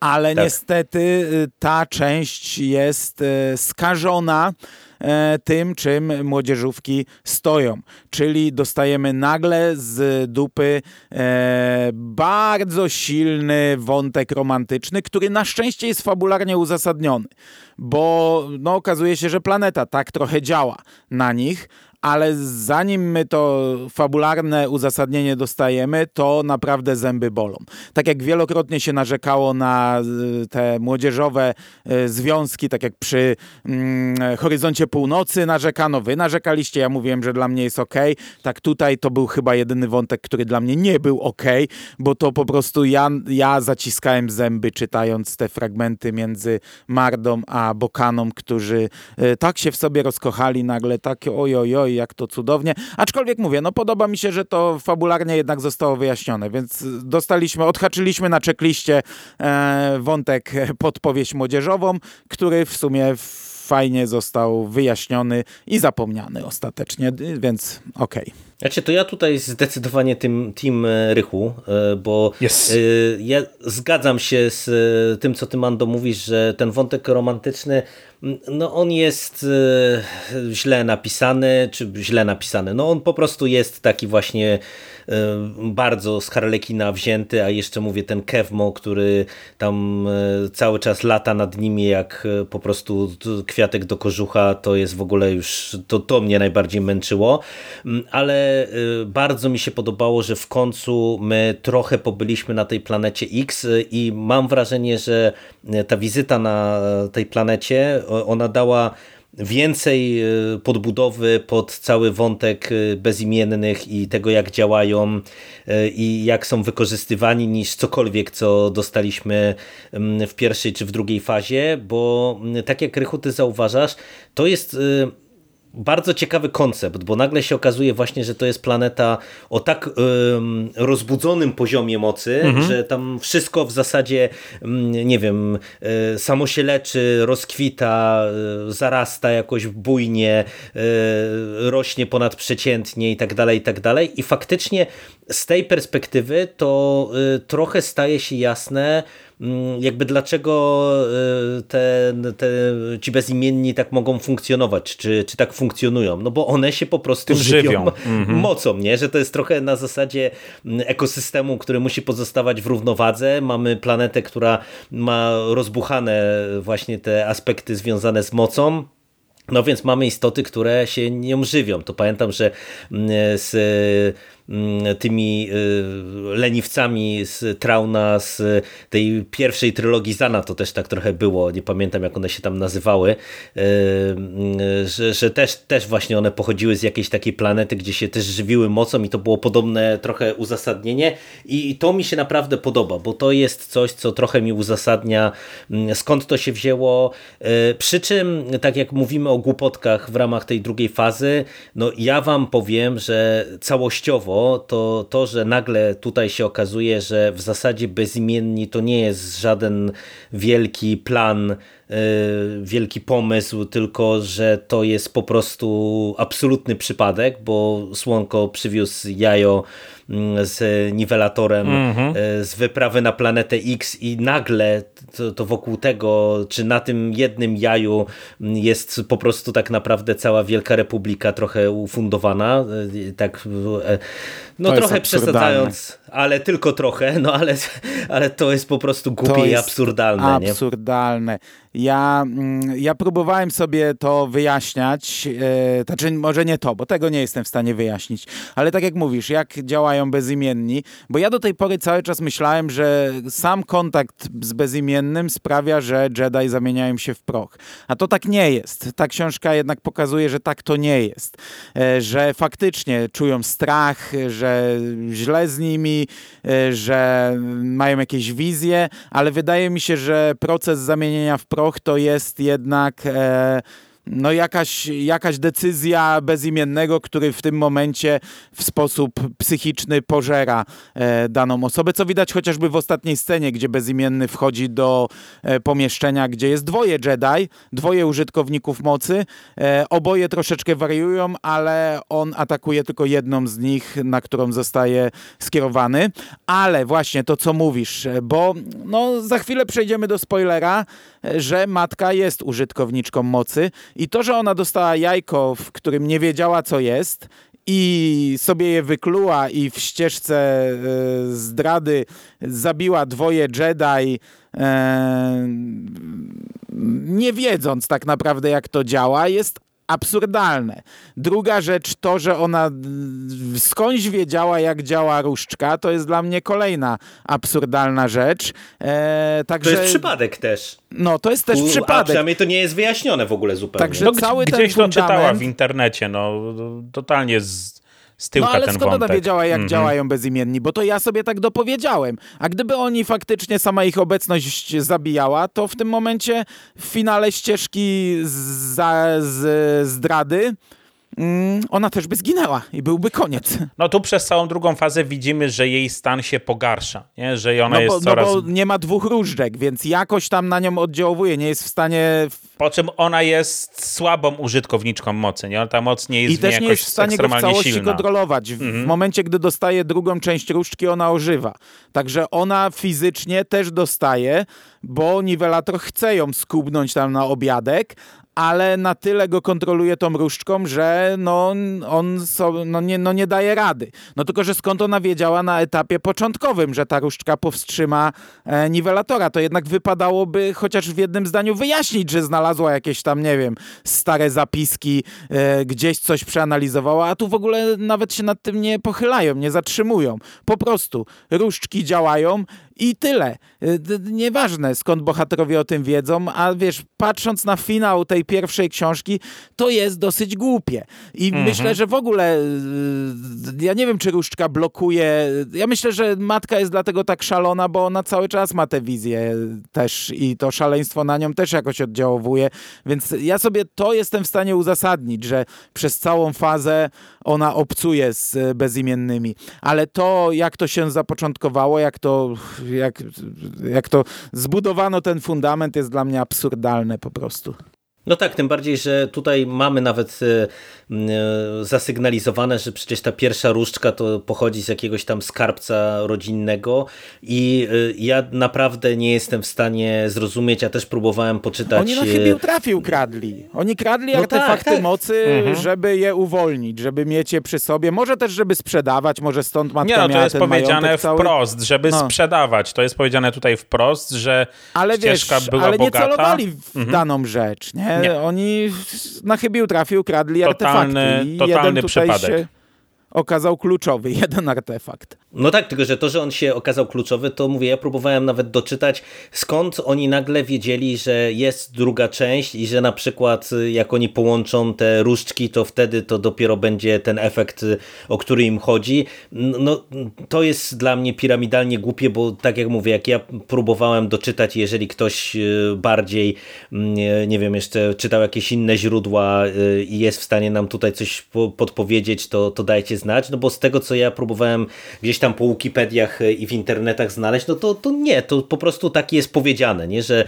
ale tak. niestety y, ta część jest y, skażona e, tym, czym młodzieżówki stoją. Czyli dostajemy nagle z dupy e, bardzo silny wątek romantyczny, który na szczęście jest fabularnie uzasadniony, bo no, okazuje się, że planeta tak trochę działa na nich, ale zanim my to fabularne uzasadnienie dostajemy, to naprawdę zęby bolą. Tak jak wielokrotnie się narzekało na y, te młodzieżowe y, związki, tak jak przy mm, Horyzoncie Północy narzekano, wy narzekaliście, ja mówiłem, że dla mnie jest ok. Tak tutaj to był chyba jedyny wątek, który dla mnie nie był ok, bo to po prostu ja, ja zaciskałem zęby czytając te fragmenty między Mardą a Bokaną, którzy y, tak się w sobie rozkochali nagle, takie ojojoj, i jak to cudownie. Aczkolwiek mówię, no podoba mi się, że to fabularnie jednak zostało wyjaśnione, więc dostaliśmy, odhaczyliśmy na czekliście e, wątek podpowieść młodzieżową, który w sumie fajnie został wyjaśniony i zapomniany ostatecznie, więc okej. Okay. Znaczy, to ja tutaj zdecydowanie tym team Rychu, e, bo yes. E, ja zgadzam się z e, tym, co ty Mando mówisz, że ten wątek romantyczny no on jest źle napisany, czy źle napisany, no on po prostu jest taki właśnie bardzo z Harlekina wzięty, a jeszcze mówię ten Kevmo, który tam cały czas lata nad nimi jak po prostu kwiatek do kożucha, to jest w ogóle już, to, to mnie najbardziej męczyło, ale Y, bardzo mi się podobało, że w końcu my trochę pobyliśmy na tej planecie X i mam wrażenie, że ta wizyta na tej planecie, ona dała więcej podbudowy pod cały wątek bezimiennych i tego jak działają i jak są wykorzystywani niż cokolwiek co dostaliśmy w pierwszej czy w drugiej fazie, bo tak jak Rychu ty zauważasz, to jest bardzo ciekawy koncept, bo nagle się okazuje właśnie, że to jest planeta o tak rozbudzonym poziomie mocy, mhm. że tam wszystko w zasadzie, nie wiem, y, samo się leczy, rozkwita, y, zarasta jakoś bujnie, y, rośnie ponadprzeciętnie i tak dalej, i tak dalej. I faktycznie z tej perspektywy to trochę staje się jasne, Mm, jakby dlaczego y, te, te, ci bezimienni tak mogą funkcjonować, czy, czy tak funkcjonują, no bo one się po prostu żywią, żywią. Mhm. mocą, nie? że to jest trochę na zasadzie mm, ekosystemu, który musi pozostawać w równowadze, mamy planetę, która ma rozbuchane właśnie te aspekty związane z mocą, no więc mamy istoty, które się nią żywią. To pamiętam, że mm, z Mm, tymi y, leniwcami z Trauna z tej pierwszej trylogii Zana, to też tak trochę było, nie pamiętam jak one się tam nazywały, y, y, że, że też, też właśnie one pochodziły z jakiejś takiej planety, gdzie się też żywiły mocą i to było podobne trochę uzasadnienie. I to mi się naprawdę podoba, bo to jest coś, co trochę mi uzasadnia mm, skąd to się wzięło, przy czym tak jak mówimy o głupotkach w ramach tej drugiej fazy, no ja wam powiem, że całościowo to to, że nagle tutaj się okazuje, że w zasadzie bezimienni to nie jest żaden wielki plan, wielki pomysł, tylko że to jest po prostu absolutny przypadek, bo Słonko przywiózł jajo mm, z niwelatorem mm -hmm. z wyprawy na planetę X i nagle to, to, wokół tego, czy na tym jednym jaju jest po prostu tak naprawdę cała Wielka Republika trochę ufundowana, e, tak no trochę przesadzając, ale tylko trochę, no ale, ale to jest po prostu głupie i absurdalne. Absurdalne. Nie? Ja, mm, ja próbowałem sobie to wyjaśniać, e, znaczy może nie to, bo tego nie jestem w stanie wyjaśnić, ale tak jak mówisz, jak działają bezimienni, bo ja do tej pory cały czas myślałem, że sam kontakt z bezimiennym sprawia, że Jedi zamieniają się w proch. A to tak nie jest. Ta książka jednak pokazuje, że tak to nie jest. E, że faktycznie czują strach, że źle z nimi, e, że mają jakieś wizje, ale wydaje mi się, że proces zamienienia w proch to jest jednak e, no jakaś, jakaś decyzja bezimiennego, który w tym momencie w sposób psychiczny pożera e, daną osobę, co widać chociażby w ostatniej scenie, gdzie bezimienny wchodzi do e, pomieszczenia, gdzie jest dwoje Jedi, dwoje użytkowników mocy, e, oboje troszeczkę wariują, ale on atakuje tylko jedną z nich, na którą zostaje skierowany, ale właśnie to, co mówisz, bo no, za chwilę przejdziemy do spoilera, że matka jest użytkowniczką mocy i to, że ona dostała jajko, w którym nie wiedziała, co jest, i sobie je wykluła i w ścieżce e, zdrady zabiła dwoje Jedi, e, nie wiedząc tak naprawdę, jak to działa, jest absurdalne. Druga rzecz to, że ona skądś wiedziała, jak działa różdżka, to jest dla mnie kolejna absurdalna rzecz. E, także... To jest przypadek też. No, to jest też U, przypadek. A przynajmniej to nie jest wyjaśnione w ogóle zupełnie. Także no, cały gdzieś to fundament... czytała w internecie, no totalnie z z tyłka no ale ten skąd wątek. ona wiedziała, jak mm -hmm. działają bezimienni? Bo to ja sobie tak dopowiedziałem. A gdyby oni faktycznie, sama ich obecność zabijała, to w tym momencie w finale ścieżki z, z zdrady Mm, ona też by zginęła i byłby koniec. No tu przez całą drugą fazę widzimy, że jej stan się pogarsza, nie? że ona no bo, jest coraz... No bo nie ma dwóch różdżek, więc jakoś tam na nią oddziałuje, nie jest w stanie... Po czym ona jest słabą użytkowniczką mocy, nie? Ta moc nie jest I też nie jest w stanie go w całości silna. kontrolować. W, mhm. momencie, gdy dostaje drugą część różdżki, ona ożywa. Także ona fizycznie też dostaje, bo niwelator chce ją skubnąć tam na obiadek, ale na tyle go kontroluje tą różdżką, że no, on so, no, nie, no, nie daje rady. No tylko, że skąd ona wiedziała na etapie początkowym, że ta różdżka powstrzyma e, niwelatora, to jednak wypadałoby chociaż w jednym zdaniu wyjaśnić, że znalazła jakieś tam, nie wiem, stare zapiski, e, gdzieś coś przeanalizowała, a tu w ogóle nawet się nad tym nie pochylają, nie zatrzymują. Po prostu różdżki działają I tyle. Y, nieważne skąd bohaterowie o tym wiedzą, a wiesz, patrząc na finał tej pierwszej książki, to jest dosyć głupie. I mhm. myślę, że w ogóle y, ja nie wiem, czy Różdżka blokuje. Ja myślę, że matka jest dlatego tak szalona, bo ona cały czas ma tę wizję też i to szaleństwo na nią też jakoś oddziałowuje. Więc ja sobie to jestem w stanie uzasadnić, że przez całą fazę ona obcuje z bezimiennymi. Ale to, jak to się zapoczątkowało, jak to jak, jak to zbudowano ten fundament jest dla mnie absurdalne po prostu. No tak, tym bardziej, że tutaj mamy nawet e, e, zasygnalizowane, że przecież ta pierwsza różdżka to pochodzi z jakiegoś tam skarbca rodzinnego i e, ja naprawdę nie jestem w stanie zrozumieć, ja też próbowałem poczytać... Oni na chybił trafił kradli. Oni kradli no artefakty tak, tak. mocy, mhm. żeby je uwolnić, żeby mieć je przy sobie, może też, żeby sprzedawać, może stąd matka Nie, no, to jest powiedziane wprost, żeby no. sprzedawać. To jest powiedziane tutaj wprost, że ale ścieżka wiesz, była ale bogata. Ale nie celowali w mhm. daną rzecz, nie? Nie. Oni na chybił trafił, kradli totalny, artefakty. I totalny jeden przypadek. Się okazał kluczowy, jeden artefakt. No tak, tylko że to, że on się okazał kluczowy, to mówię, ja próbowałem nawet doczytać, skąd oni nagle wiedzieli, że jest druga część i że na przykład y, jak oni połączą te różdżki, to wtedy to dopiero będzie ten efekt, y, o który im chodzi. No to jest dla mnie piramidalnie głupie, bo tak jak mówię, jak ja próbowałem doczytać, jeżeli ktoś y, bardziej, mm, nie wiem, jeszcze czytał jakieś inne źródła i jest w stanie nam tutaj coś podpowiedzieć, to, to dajcie znać, no bo z tego, co ja próbowałem gdzieś tam po Wikipediach i w internetach znaleźć, no to, to nie, to po prostu tak jest powiedziane, nie, że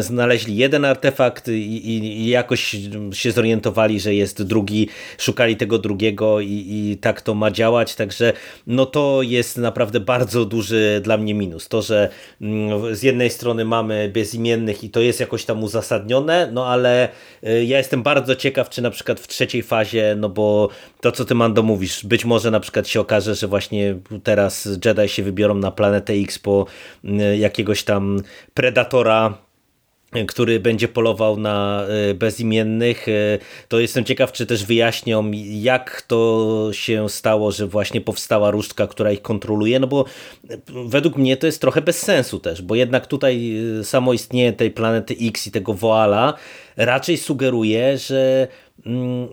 znaleźli jeden artefakt i, i, i jakoś się zorientowali, że jest drugi, szukali tego drugiego i, i tak to ma działać, także no to jest naprawdę bardzo duży dla mnie minus. To, że z jednej strony mamy bezimiennych i to jest jakoś tam uzasadnione, no ale y, ja jestem bardzo ciekaw, czy na przykład w trzeciej fazie, no bo to, co ty Mando mówisz, być może na przykład się okaże, że właśnie teraz Jedi się wybiorą na planetę X po y, jakiegoś tam predatora który będzie polował na y, bezimiennych. Y, to jestem ciekaw, czy też wyjaśnią, jak to się stało, że właśnie powstała różdżka, która ich kontroluje, no bo według mnie to jest trochę bez sensu też, bo jednak tutaj samo istnienie tej planety X i tego Woala raczej sugeruje, że Mm,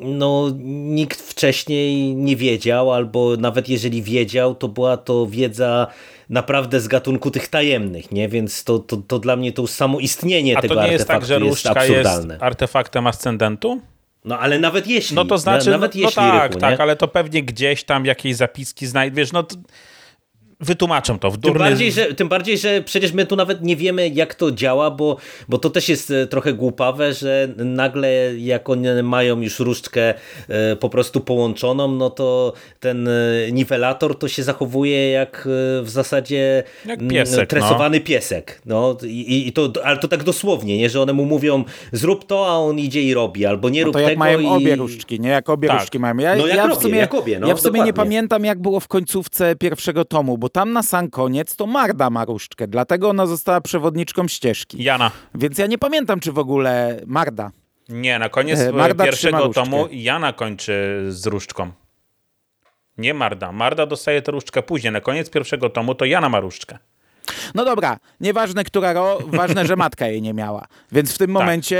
no, nikt wcześniej nie wiedział, albo nawet jeżeli wiedział, to była to wiedza naprawdę z gatunku tych tajemnych, nie? Więc to, to, to dla mnie to samo istnienie A tego nie jest tak, że jest absurdalne. jest artefaktem ascendentu? No ale nawet jeśli. No to znaczy, nawet no, jeśli, no tak, rychu, tak, ale to pewnie gdzieś tam jakieś zapiski znajdziesz, no to wytłumaczą to w durny... Tym bardziej, że, tym bardziej, że przecież my tu nawet nie wiemy, jak to działa, bo, bo to też jest e, trochę głupawe, że nagle jak oni mają już różdżkę e, po prostu połączoną, no to ten e, niwelator to się zachowuje jak w zasadzie jak piesek, no. tresowany no. piesek. No, i, i to, ale to tak dosłownie, nie? że one mu mówią zrób to, a on idzie i robi, albo nie no rób to jak tego. mają i... obie różdżki, nie? Jak obie tak. różdżki mają. Ja, no jak ja robię, w sumie, jak obie, no, ja w sumie nie pamiętam, jak było w końcówce pierwszego tomu, bo bo tam na sam koniec to Marda ma różdżkę, dlatego ona została przewodniczką ścieżki. Jana. Więc ja nie pamiętam, czy w ogóle Marda. Nie, na koniec e, Marda pierwszego tomu Jana kończy z różdżką. Nie Marda. Marda dostaje tę różdżkę później. Na koniec pierwszego tomu to Jana ma różdżkę. No dobra, nieważne która ro, ważne, że matka jej nie miała. Więc w tym tak. momencie,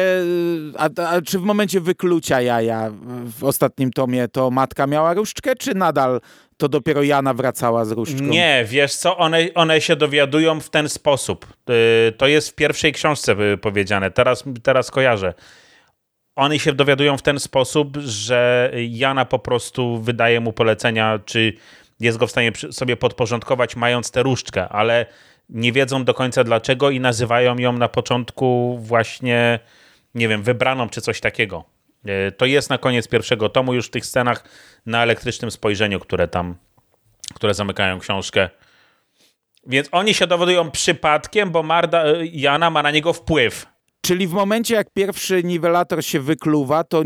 a, a, czy w momencie wyklucia jaja w ostatnim tomie to matka miała różdżkę, czy nadal to dopiero Jana wracała z różdżką? Nie, wiesz co, one, one się dowiadują w ten sposób. Y, to jest w pierwszej książce powiedziane, teraz, teraz kojarzę. One się dowiadują w ten sposób, że Jana po prostu wydaje mu polecenia, czy jest go w stanie sobie podporządkować, mając tę różdżkę, ale nie wiedzą do końca dlaczego i nazywają ją na początku właśnie, nie wiem, wybraną czy coś takiego. E, to jest na koniec pierwszego tomu już w tych scenach na elektrycznym spojrzeniu, które tam, które zamykają książkę. Więc oni się dowodują przypadkiem, bo Marda, e, Jana ma na niego wpływ. Czyli w momencie, jak pierwszy niwelator się wykluwa, to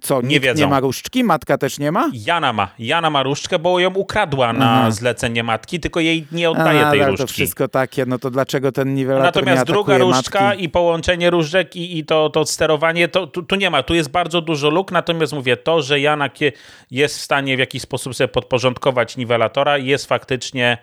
co, nie, wiedzą. nie ma różdżki? Matka też nie ma? Jana ma. Jana ma różdżkę, bo ją ukradła na Aha. zlecenie matki, tylko jej nie oddaje A, tej różdżki. to wszystko takie, no to dlaczego ten niwelator Natomiast druga różdżka matki? i połączenie różdżek i, i to, to sterowanie, to tu, tu, nie ma. Tu jest bardzo dużo luk, natomiast mówię, to, że Jana jest w stanie w jakiś sposób sobie podporządkować niwelatora jest faktycznie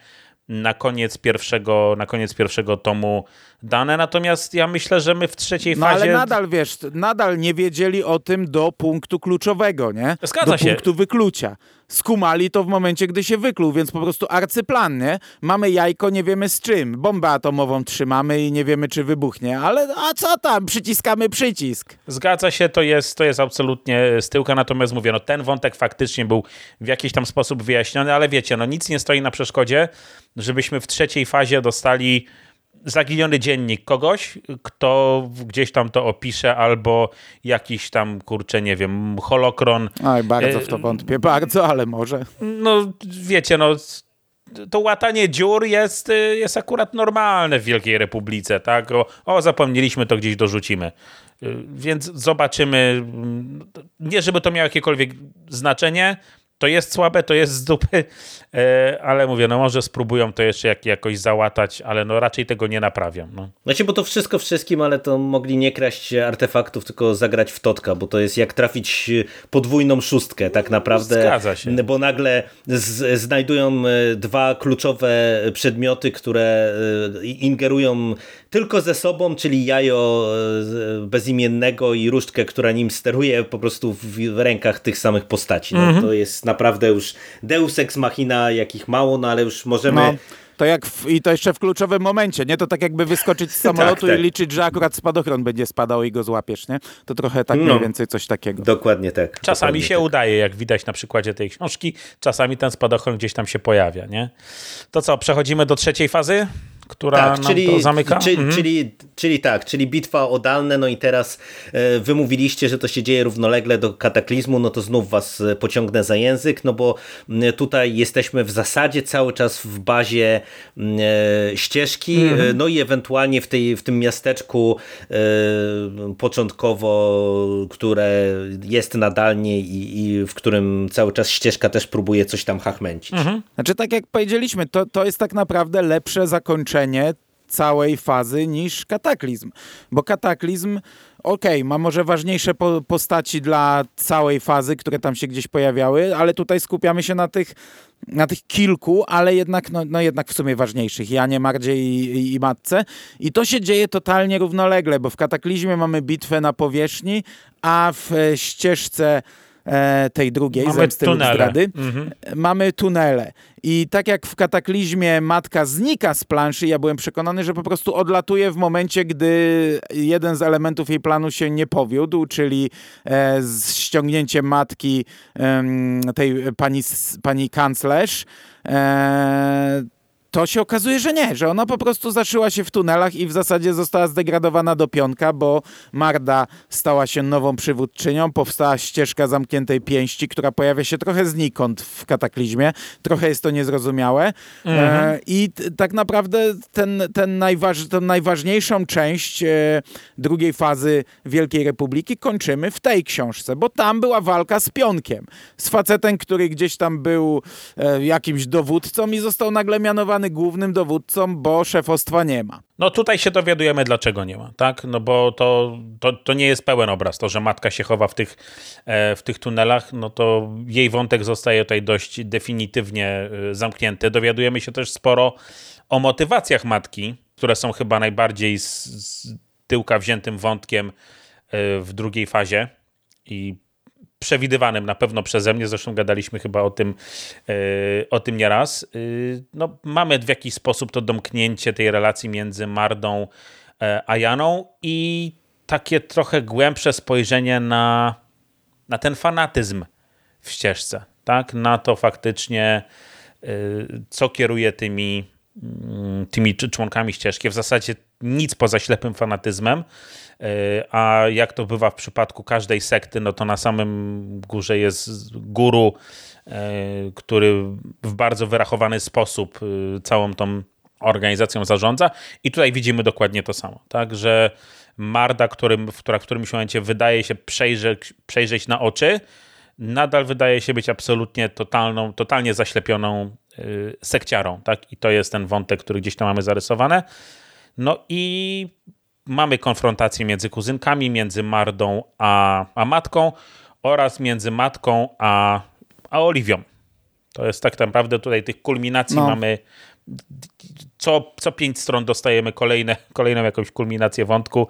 na koniec pierwszego, na koniec pierwszego tomu dane, natomiast ja myślę, że my w trzeciej no, fazie... ale nadal, wiesz, nadal nie wiedzieli o tym do punktu kluczowego, nie? Zgadza do się. punktu wyklucia. Skumali to w momencie, gdy się wykluł, więc po prostu arcyplan, nie? Mamy jajko, nie wiemy z czym. Bombę atomową trzymamy i nie wiemy, czy wybuchnie, ale a co tam? Przyciskamy przycisk. Zgadza się, to jest, to jest absolutnie z tyłka, natomiast mówię, no ten wątek faktycznie był w jakiś tam sposób wyjaśniony, ale wiecie, no nic nie stoi na przeszkodzie, żebyśmy w trzeciej fazie dostali zaginiony dziennik kogoś, kto gdzieś tam to opisze, albo jakiś tam, kurczę, nie wiem, holokron. Oj, bardzo w to e, wątpię, bardzo, ale może. No, wiecie, no, to łatanie dziur jest, jest akurat normalne w Wielkiej Republice, tak? O, o, zapomnieliśmy, to gdzieś dorzucimy. E, więc zobaczymy. Nie, żeby to miało jakiekolwiek znaczenie, to jest słabe, to jest z dupy, e, ale mówię, no może spróbują to jeszcze jak, jakoś załatać, ale no raczej tego nie naprawią. No. Znaczy, bo to wszystko wszystkim, ale to mogli nie kraść artefaktów, tylko zagrać w totka, bo to jest jak trafić podwójną szóstkę tak naprawdę. Zgadza się. Bo nagle z, znajdują e, dwa kluczowe przedmioty, które e, ingerują tylko ze sobą, czyli jajo bezimiennego i różdżkę, która nim steruje po prostu w rękach tych samych postaci. No, -hmm. To jest naprawdę już deus ex machina, jakich mało, no ale już możemy... No. To jak w, I to jeszcze w kluczowym momencie, nie? To tak jakby wyskoczyć z samolotu tak, tak. i liczyć, że akurat spadochron będzie spadał i go złapiesz, nie? To trochę tak no. mniej więcej coś takiego. Dokładnie tak. Czasami dokładnie się tak. udaje, jak widać na przykładzie tej książki, czasami ten spadochron gdzieś tam się pojawia, nie? To co, przechodzimy do trzeciej fazy? Która tak, czyli, to zamyka? Czy, mhm. czyli, czyli tak, czyli bitwa o Dalne, no i teraz e, wy mówiliście, że to się dzieje równolegle do kataklizmu, no to znów was e, pociągnę za język, no bo tutaj jesteśmy w zasadzie cały czas w bazie e, ścieżki, mhm. no i ewentualnie w, tej, w tym miasteczku początkowo, które jest nadalnie i, i w którym cały czas ścieżka też próbuje coś tam hachmęcić. Mhm. Znaczy tak jak powiedzieliśmy, to, to jest tak naprawdę lepsze zakończenie zakończenie całej fazy niż kataklizm. Bo kataklizm, okej, okay, ma może ważniejsze po postaci dla całej fazy, które tam się gdzieś pojawiały, ale tutaj skupiamy się na tych, na tych kilku, ale jednak, no, no jednak w sumie ważniejszych. Janie, Mardzie i, i, i Matce. I to się dzieje totalnie równolegle, bo w kataklizmie mamy bitwę na powierzchni, a w e, ścieżce tej drugiej, mamy zemsty tunele. zdrady, mhm. mamy tunele. I tak jak w kataklizmie matka znika z planszy, ja byłem przekonany, że po prostu odlatuje w momencie, gdy jeden z elementów jej planu się nie powiódł, czyli e, z ściągnięciem matki e, tej pani, pani kanclerz. E, to się okazuje, że nie, że ona po prostu zaszyła się w tunelach i w zasadzie została zdegradowana do pionka, bo Marda stała się nową przywódczynią, powstała ścieżka zamkniętej pięści, która pojawia się trochę znikąd w kataklizmie, trochę jest to niezrozumiałe. Mhm. e, i tak naprawdę ten, ten najważ, tę najważniejszą część e, drugiej fazy Wielkiej Republiki kończymy w tej książce, bo tam była walka z pionkiem, z facetem, który gdzieś tam był e, jakimś dowódcą i został nagle mianowany głównym dowódcą, bo szefostwa nie ma. No tutaj się dowiadujemy, dlaczego nie ma, tak? No bo to, to, to nie jest pełen obraz. To, że matka się chowa w tych, e, w tych tunelach, no to jej wątek zostaje tutaj dość definitywnie e, zamknięty. Dowiadujemy się też sporo o motywacjach matki, które są chyba najbardziej z, z tyłka wziętym wątkiem e, w drugiej fazie i przewidywanym na pewno przeze mnie, zresztą gadaliśmy chyba o tym, yy, o tym nieraz. Yy, no, mamy w jakiś sposób to domknięcie tej relacji między Mardą yy, a Janą i takie trochę głębsze spojrzenie na, na ten fanatyzm w ścieżce, tak? Na to faktycznie, co kieruje tymi, mm, tymi członkami ścieżki. W zasadzie nic poza ślepym fanatyzmem, a jak to bywa w przypadku każdej sekty, no to na samym górze jest guru, e, który w bardzo wyrachowany sposób e, całą tą organizacją zarządza i tutaj widzimy dokładnie to samo, tak, że Marda, którym, która w którymś momencie wydaje się przejrzeć, przejrzeć na oczy, nadal wydaje się być absolutnie totalną, totalnie zaślepioną sekciarą, tak, i to jest ten wątek, który gdzieś tam mamy zarysowane. No i mamy konfrontację między kuzynkami, między Mardą a, a matką oraz między matką a, a Oliwią. To jest tak naprawdę tutaj tych kulminacji no. mamy co, co pięć stron dostajemy kolejne, kolejną jakąś kulminację wątku,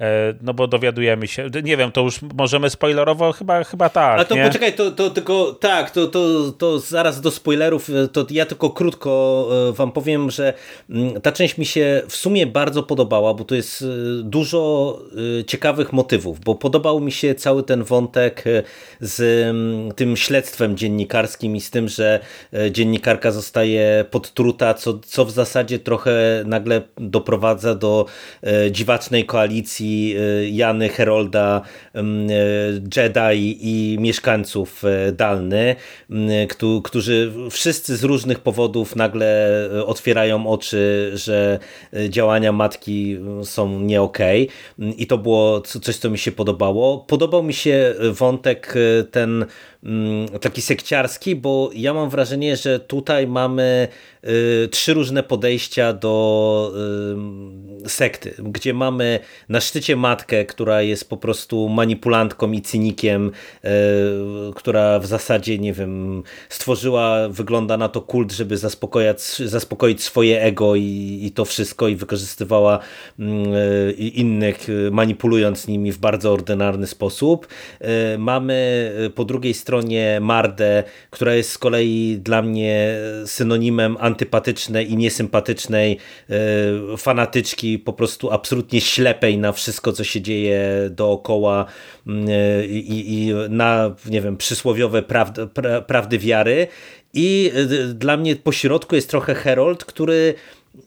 e, no bo dowiadujemy się, nie wiem, to już możemy spoilerowo, chyba, chyba tak. A to nie? poczekaj, to, to tylko, tak, to, to, to zaraz do spoilerów, e, to ja tylko krótko e, wam powiem, że mm, ta część mi się w sumie bardzo podobała, bo to jest dużo ciekawych motywów, bo podobał mi się cały ten wątek z mm, tym śledztwem dziennikarskim i z tym, że dziennikarka zostaje podtruta, co, co w zasadzie trochę nagle doprowadza do e, dziwacznej koalicji e, Jany, Herolda, e, Jedi i mieszkańców Dalny, którzy wszyscy z różnych powodów nagle otwierają oczy, że działania matki są nie okej okay. i to było coś, co mi się podobało. Podobał mi się wątek ten taki sekciarski, bo ja mam wrażenie, że tutaj mamy Y, trzy różne podejścia do y, sekty, gdzie mamy na szczycie matkę, która jest po prostu manipulantką i cynikiem, y, która w zasadzie, nie wiem, stworzyła, wygląda na to kult, żeby zaspokojać, zaspokoić swoje ego i, i to wszystko i wykorzystywała innych, manipulując nimi w bardzo ordynarny sposób. Mamy po drugiej stronie Mardę, która jest z kolei dla mnie synonimem antypatycznej i niesympatycznej e, fanatyczki, po prostu absolutnie ślepej na wszystko, co się dzieje dookoła mm, e, i, i na, nie wiem, przysłowiowe prawdy, pra, prawdy wiary. I e, dla mnie po środku jest trochę Herold, który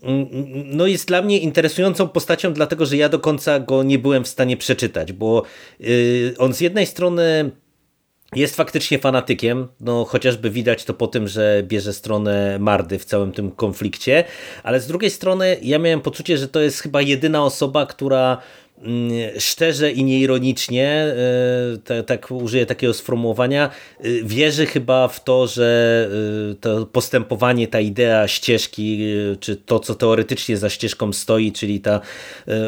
mm, no jest dla mnie interesującą postacią, dlatego że ja do końca go nie byłem w stanie przeczytać, bo on z jednej strony jest faktycznie fanatykiem, no chociażby widać to po tym, że bierze stronę Mardy w całym tym konflikcie, ale z drugiej strony ja miałem poczucie, że to jest chyba jedyna osoba, która szczerze i nieironicznie, e, tak użyję takiego sformułowania, e, wierzy chyba w to, że e, to postępowanie, ta idea ścieżki, czy to, co teoretycznie za ścieżką stoi, czyli ta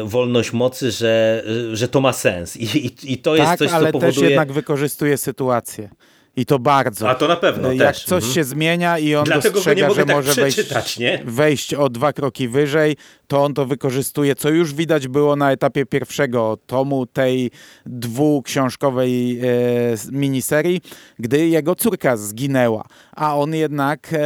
wolność mocy, że, że to ma sens. I, i, i to tak, jest coś, ale co powoduje... też jednak wykorzystuje sytuację. I to bardzo. A to na pewno Jak też. coś mhm. się zmienia i on Dlatego dostrzega, że tak może wejść, nie? wejść o dwa kroki wyżej, to on to wykorzystuje, co już widać było na etapie pierwszego tomu tej dwuksiążkowej e, miniserii, gdy jego córka zginęła. A on jednak e,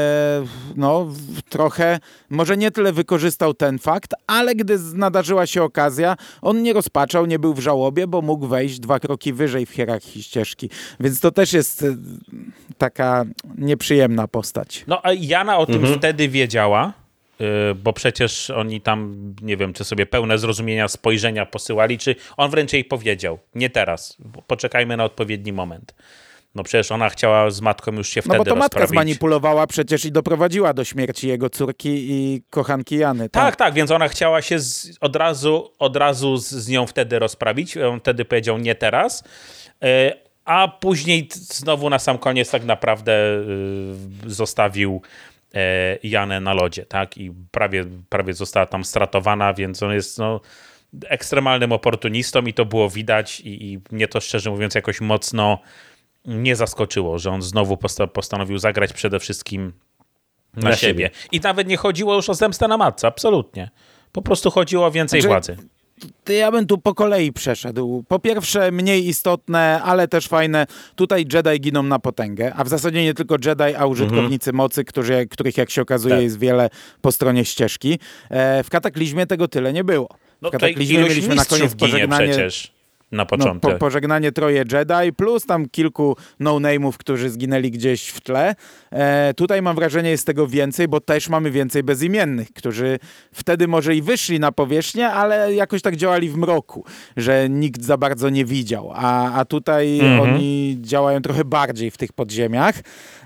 no, trochę, może nie tyle wykorzystał ten fakt, ale gdy nadarzyła się okazja, on nie rozpaczał, nie był w żałobie, bo mógł wejść dwa kroki wyżej w hierarchii ścieżki. Więc to też jest e, taka nieprzyjemna postać. No a Jana o tym mhm. wtedy wiedziała, bo przecież oni tam, nie wiem, czy sobie pełne zrozumienia spojrzenia posyłali, czy on wręcz jej powiedział, nie teraz, poczekajmy na odpowiedni moment. No przecież ona chciała z matką już się wtedy No bo to matka zmanipulowała przecież i doprowadziła do śmierci jego córki i kochanki Jany. Tak, tak, tak więc ona chciała się z, od razu, od razu z, z, nią wtedy rozprawić. On wtedy powiedział nie teraz. Y, a później znowu na sam koniec tak naprawdę y, zostawił Janę na lodzie, tak? I prawie, prawie została tam stratowana, więc on jest no, ekstremalnym oportunistą i to było widać i, i mnie to szczerze mówiąc jakoś mocno nie zaskoczyło, że on znowu postanowił zagrać przede wszystkim na, na siebie. siebie. I nawet nie chodziło już o zemstę na matce, absolutnie. Po prostu chodziło o więcej znaczy, władzy ja bym tu po kolei przeszedł. Po pierwsze, mniej istotne, ale też fajne. Tutaj Jedi giną na potęgę, a w zasadzie nie tylko Jedi, a użytkownicy mhm. mocy, którzy, których jak się okazuje tak. jest wiele po stronie ścieżki. E, w Kataklizmie tego tyle nie było. W no, Kataklizmie mieliśmy na koniec pożegnanie. Przecież na początek. No, po, pożegnanie troje Jedi, plus tam kilku no-name'ów, którzy zginęli gdzieś w tle. E, tutaj mam wrażenie jest tego więcej, bo też mamy więcej bezimiennych, którzy wtedy może i wyszli na powierzchnię, ale jakoś tak działali w mroku, że nikt za bardzo nie widział. A, a tutaj mhm. oni działają trochę bardziej w tych podziemiach.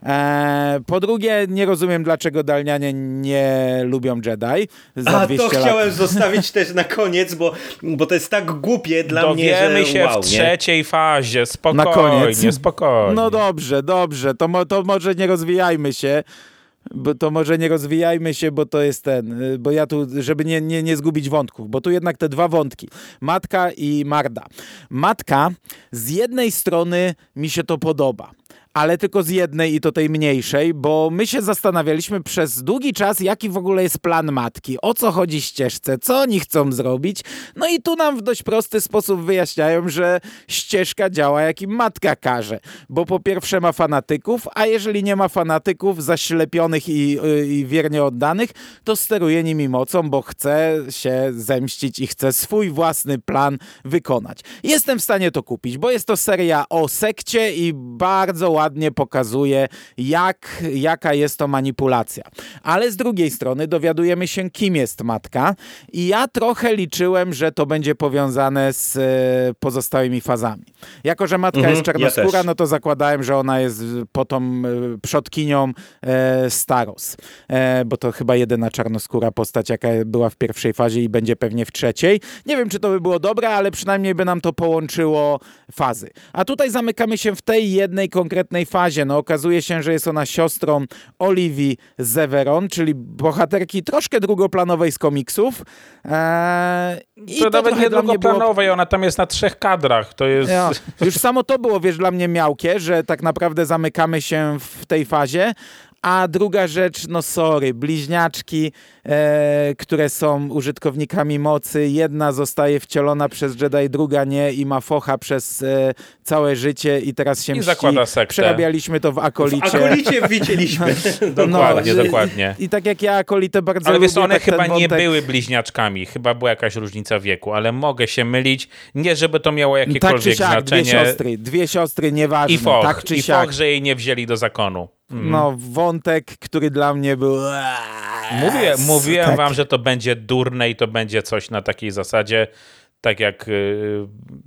E, po drugie, nie rozumiem, dlaczego Dalnianie nie lubią Jedi. Za A, to chciałem zostawić też na koniec, bo, bo to jest tak głupie dla mnie, że się wow, w trzeciej nie? fazie, spokojnie, na koniec. spokojnie. No dobrze, dobrze, to, to może nie rozwijajmy się bo to może nie rozwijajmy się, bo to jest ten, bo ja tu, żeby nie, nie, nie zgubić wątków, bo tu jednak te dwa wątki, matka i Marda. Matka, z jednej strony mi się to podoba, ale tylko z jednej i to tej mniejszej, bo my się zastanawialiśmy przez długi czas, jaki w ogóle jest plan matki, o co chodzi ścieżce, co oni chcą zrobić. No i tu nam w dość prosty sposób wyjaśniają, że ścieżka działa jak im matka każe, bo po pierwsze ma fanatyków, a jeżeli nie ma fanatyków zaślepionych i, i wiernie oddanych, to steruje nimi mocą, bo chce się zemścić i chce swój własny plan wykonać. Jestem w stanie to kupić, bo jest to seria o sekcie i bardzo ładnie pokazuje, jak, jaka jest to manipulacja. Ale z drugiej strony dowiadujemy się, kim jest matka i ja trochę liczyłem, że to będzie powiązane z e, pozostałymi fazami. Jako, że matka mhm, jest czarnoskóra, ja no to zakładałem, że ona jest potą e, przodkinią e, Staros, e, bo to chyba jedyna czarnoskóra postać, jaka była w pierwszej fazie i będzie pewnie w trzeciej. Nie wiem, czy to by było dobre, ale przynajmniej by nam to połączyło fazy. A tutaj zamykamy się w tej jednej konkretnej fazie. No okazuje się, że jest ona siostrą Oliwii Zeveron, czyli bohaterki troszkę drugoplanowej z komiksów. Eee, to, to nawet nie drugoplanowej, było... ona tam jest na trzech kadrach. To jest... Ja, już samo to było, wiesz, dla mnie miałkie, że tak naprawdę zamykamy się w tej fazie, a druga rzecz, no sorry, bliźniaczki, e, które są użytkownikami mocy, jedna zostaje wcielona przez Jedi, druga nie i ma focha przez e, całe życie i teraz się I mści. zakłada sektę. Przerabialiśmy to w Akolicie. W Akolicie widzieliśmy. dokładnie, no, dokładnie. I, I, tak jak ja Akolitę bardzo Ale lubię. Ale one tak chyba nie były bliźniaczkami, chyba była jakaś różnica wieku, ale mogę się mylić. Nie, żeby to miało jakiekolwiek tak czy siak, znaczenie. Dwie siostry, dwie siostry, nieważne. I foch, tak czy i siak. foch, że jej nie wzięli do zakonu. Mm. No, wątek, który dla mnie był. Mówię, mówiłem tak. wam, że to będzie durne i to będzie coś na takiej zasadzie, tak jak y,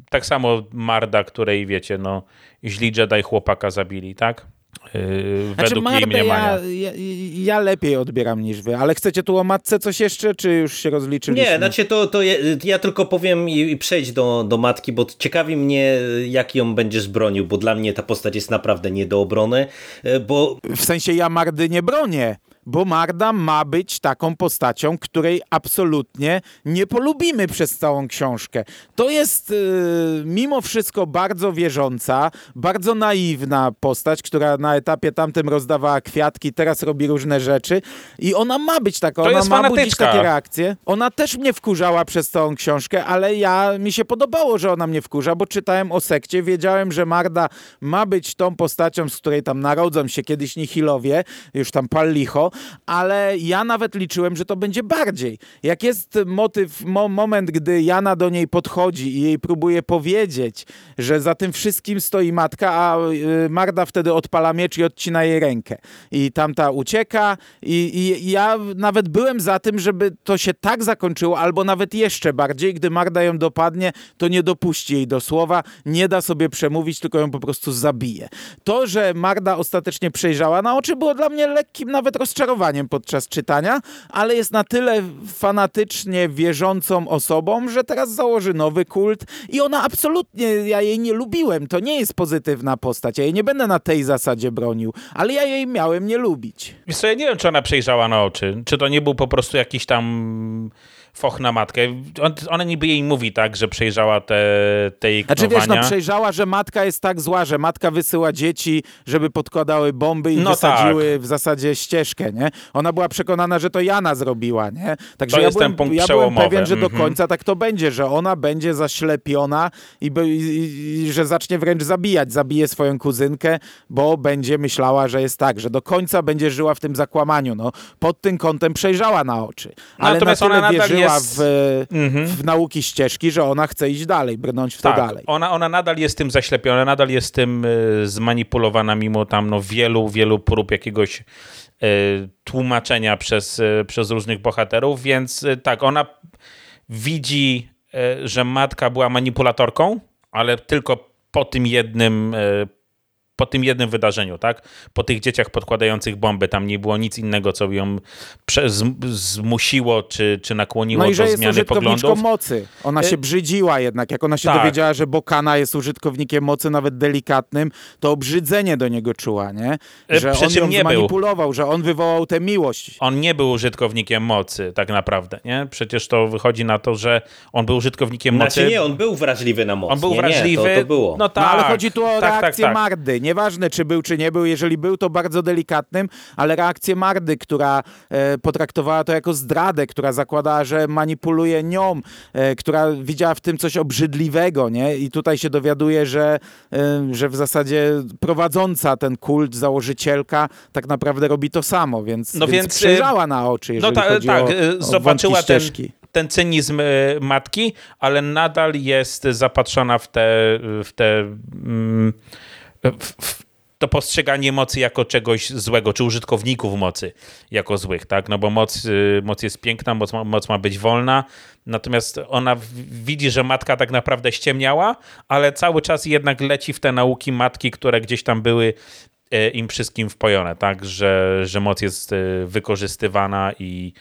tak samo Marda, której wiecie, no źli Jedi chłopaka zabili, tak? Yy, znaczy, jej ja, ja, ja, lepiej odbieram niż wy, ale chcecie tu o matce coś jeszcze, czy już się rozliczyliśmy? Nie, znaczy to, to ja, ja tylko powiem i, i przejdź do, do matki, bo ciekawi mnie, jak ją będziesz bronił, bo dla mnie ta postać jest naprawdę nie do obrony, e, bo... W sensie ja Mardy nie bronię bo Marda ma być taką postacią, której absolutnie nie polubimy przez całą książkę. To jest yy, mimo wszystko bardzo wierząca, bardzo naiwna postać, która na etapie tamtym rozdawała kwiatki, teraz robi różne rzeczy i ona ma być taka, to ona ma fanatyczka. budzić takie reakcje. Ona też mnie wkurzała przez całą książkę, ale ja mi się podobało, że ona mnie wkurza, bo czytałem o sekcie, wiedziałem, że Marda ma być tą postacią, z której tam narodzą się kiedyś Nihilowie, już tam pal licho, ale ja nawet liczyłem, że to będzie bardziej. Jak jest motyw, mo moment, gdy Jana do niej podchodzi i jej próbuje powiedzieć, że za tym wszystkim stoi matka, a y, Marda wtedy odpala miecz i odcina jej rękę. I tamta ucieka i, i ja nawet byłem za tym, żeby to się tak zakończyło, albo nawet jeszcze bardziej, gdy Marda ją dopadnie, to nie dopuści jej do słowa, nie da sobie przemówić, tylko ją po prostu zabije. To, że Marda ostatecznie przejrzała na oczy, było dla mnie lekkim nawet rozczarowaniem podczas czytania, ale jest na tyle fanatycznie wierzącą osobą, że teraz założy nowy kult i ona absolutnie, ja jej nie lubiłem, to nie jest pozytywna postać, ja jej nie będę na tej zasadzie bronił, ale ja jej miałem nie lubić. Wiesz co, ja nie wiem, czy ona przejrzała na oczy, czy to nie był po prostu jakiś tam foch na matkę. On, ona niby jej mówi tak, że przejrzała te, te jej Znaczy wiesz, no przejrzała, że matka jest tak zła, że matka wysyła dzieci, żeby podkładały bomby i no wysadziły tak. w zasadzie ścieżkę, nie? Ona była przekonana, że to Jana zrobiła, nie? Także to ja, byłem, ja byłem pewien, że do mhm. końca tak to będzie, że ona będzie zaślepiona i, i, i że zacznie wręcz zabijać. Zabije swoją kuzynkę, bo będzie myślała, że jest tak, że do końca będzie żyła w tym zakłamaniu. No, pod tym kątem przejrzała na oczy. Ale Natomiast na ona nadal wierzyła jest... w, mhm. w nauki ścieżki, że ona chce iść dalej, brnąć w to tak, dalej. Ona, ona nadal jest tym zaślepiona, nadal jest tym y, zmanipulowana mimo tam no, wielu, wielu prób jakiegoś y, tłumaczenia przez, y, przez różnych bohaterów, więc tak, ona widzi, że matka była manipulatorką, ale tylko po tym jednym po tym jednym wydarzeniu, tak? Po tych dzieciach podkładających bomby, tam nie było nic innego, co ją zmusiło czy, czy nakłoniło no i że do zmiany jest poglądów. mocy. Ona się y- brzydziła jednak. Jak ona się tak. dowiedziała, że Bokana jest użytkownikiem mocy, nawet delikatnym, to obrzydzenie do niego czuła, nie? Y, że Przy on ją nie zmanipulował, był. że on wywołał tę miłość. On nie był użytkownikiem mocy, tak naprawdę, nie? Przecież to wychodzi na to, że on był użytkownikiem znaczy, mocy. nie, on był wrażliwy na moc. On był nie, wrażliwy. Nie, to, to było. No, tak, no ale chodzi tu o tak, tak reakcję tak, Mardy, Nieważne, czy był, czy nie był. Jeżeli był, to bardzo delikatnym, ale reakcję Mardy, która e, potraktowała to jako zdradę, która zakładała, że manipuluje nią, e, która widziała w tym coś obrzydliwego, nie? I tutaj się dowiaduje, że, e, że w zasadzie prowadząca ten kult, założycielka, tak naprawdę robi to samo, więc, no więc, więc przejrzała na oczy, jeżeli no ta, chodzi tak, o, o zobaczyła ten, ten cynizm matki, ale nadal jest zapatrzona w te, w te mm, to postrzeganie mocy jako czegoś złego, czy użytkowników mocy jako złych, tak? No bo moc, y, moc jest piękna, moc, moc ma być wolna, natomiast ona widzi, że matka tak naprawdę ściemniała, ale cały czas jednak leci w te nauki matki, które gdzieś tam były y, im wszystkim wpojone, tak? Że, że moc jest y, wykorzystywana i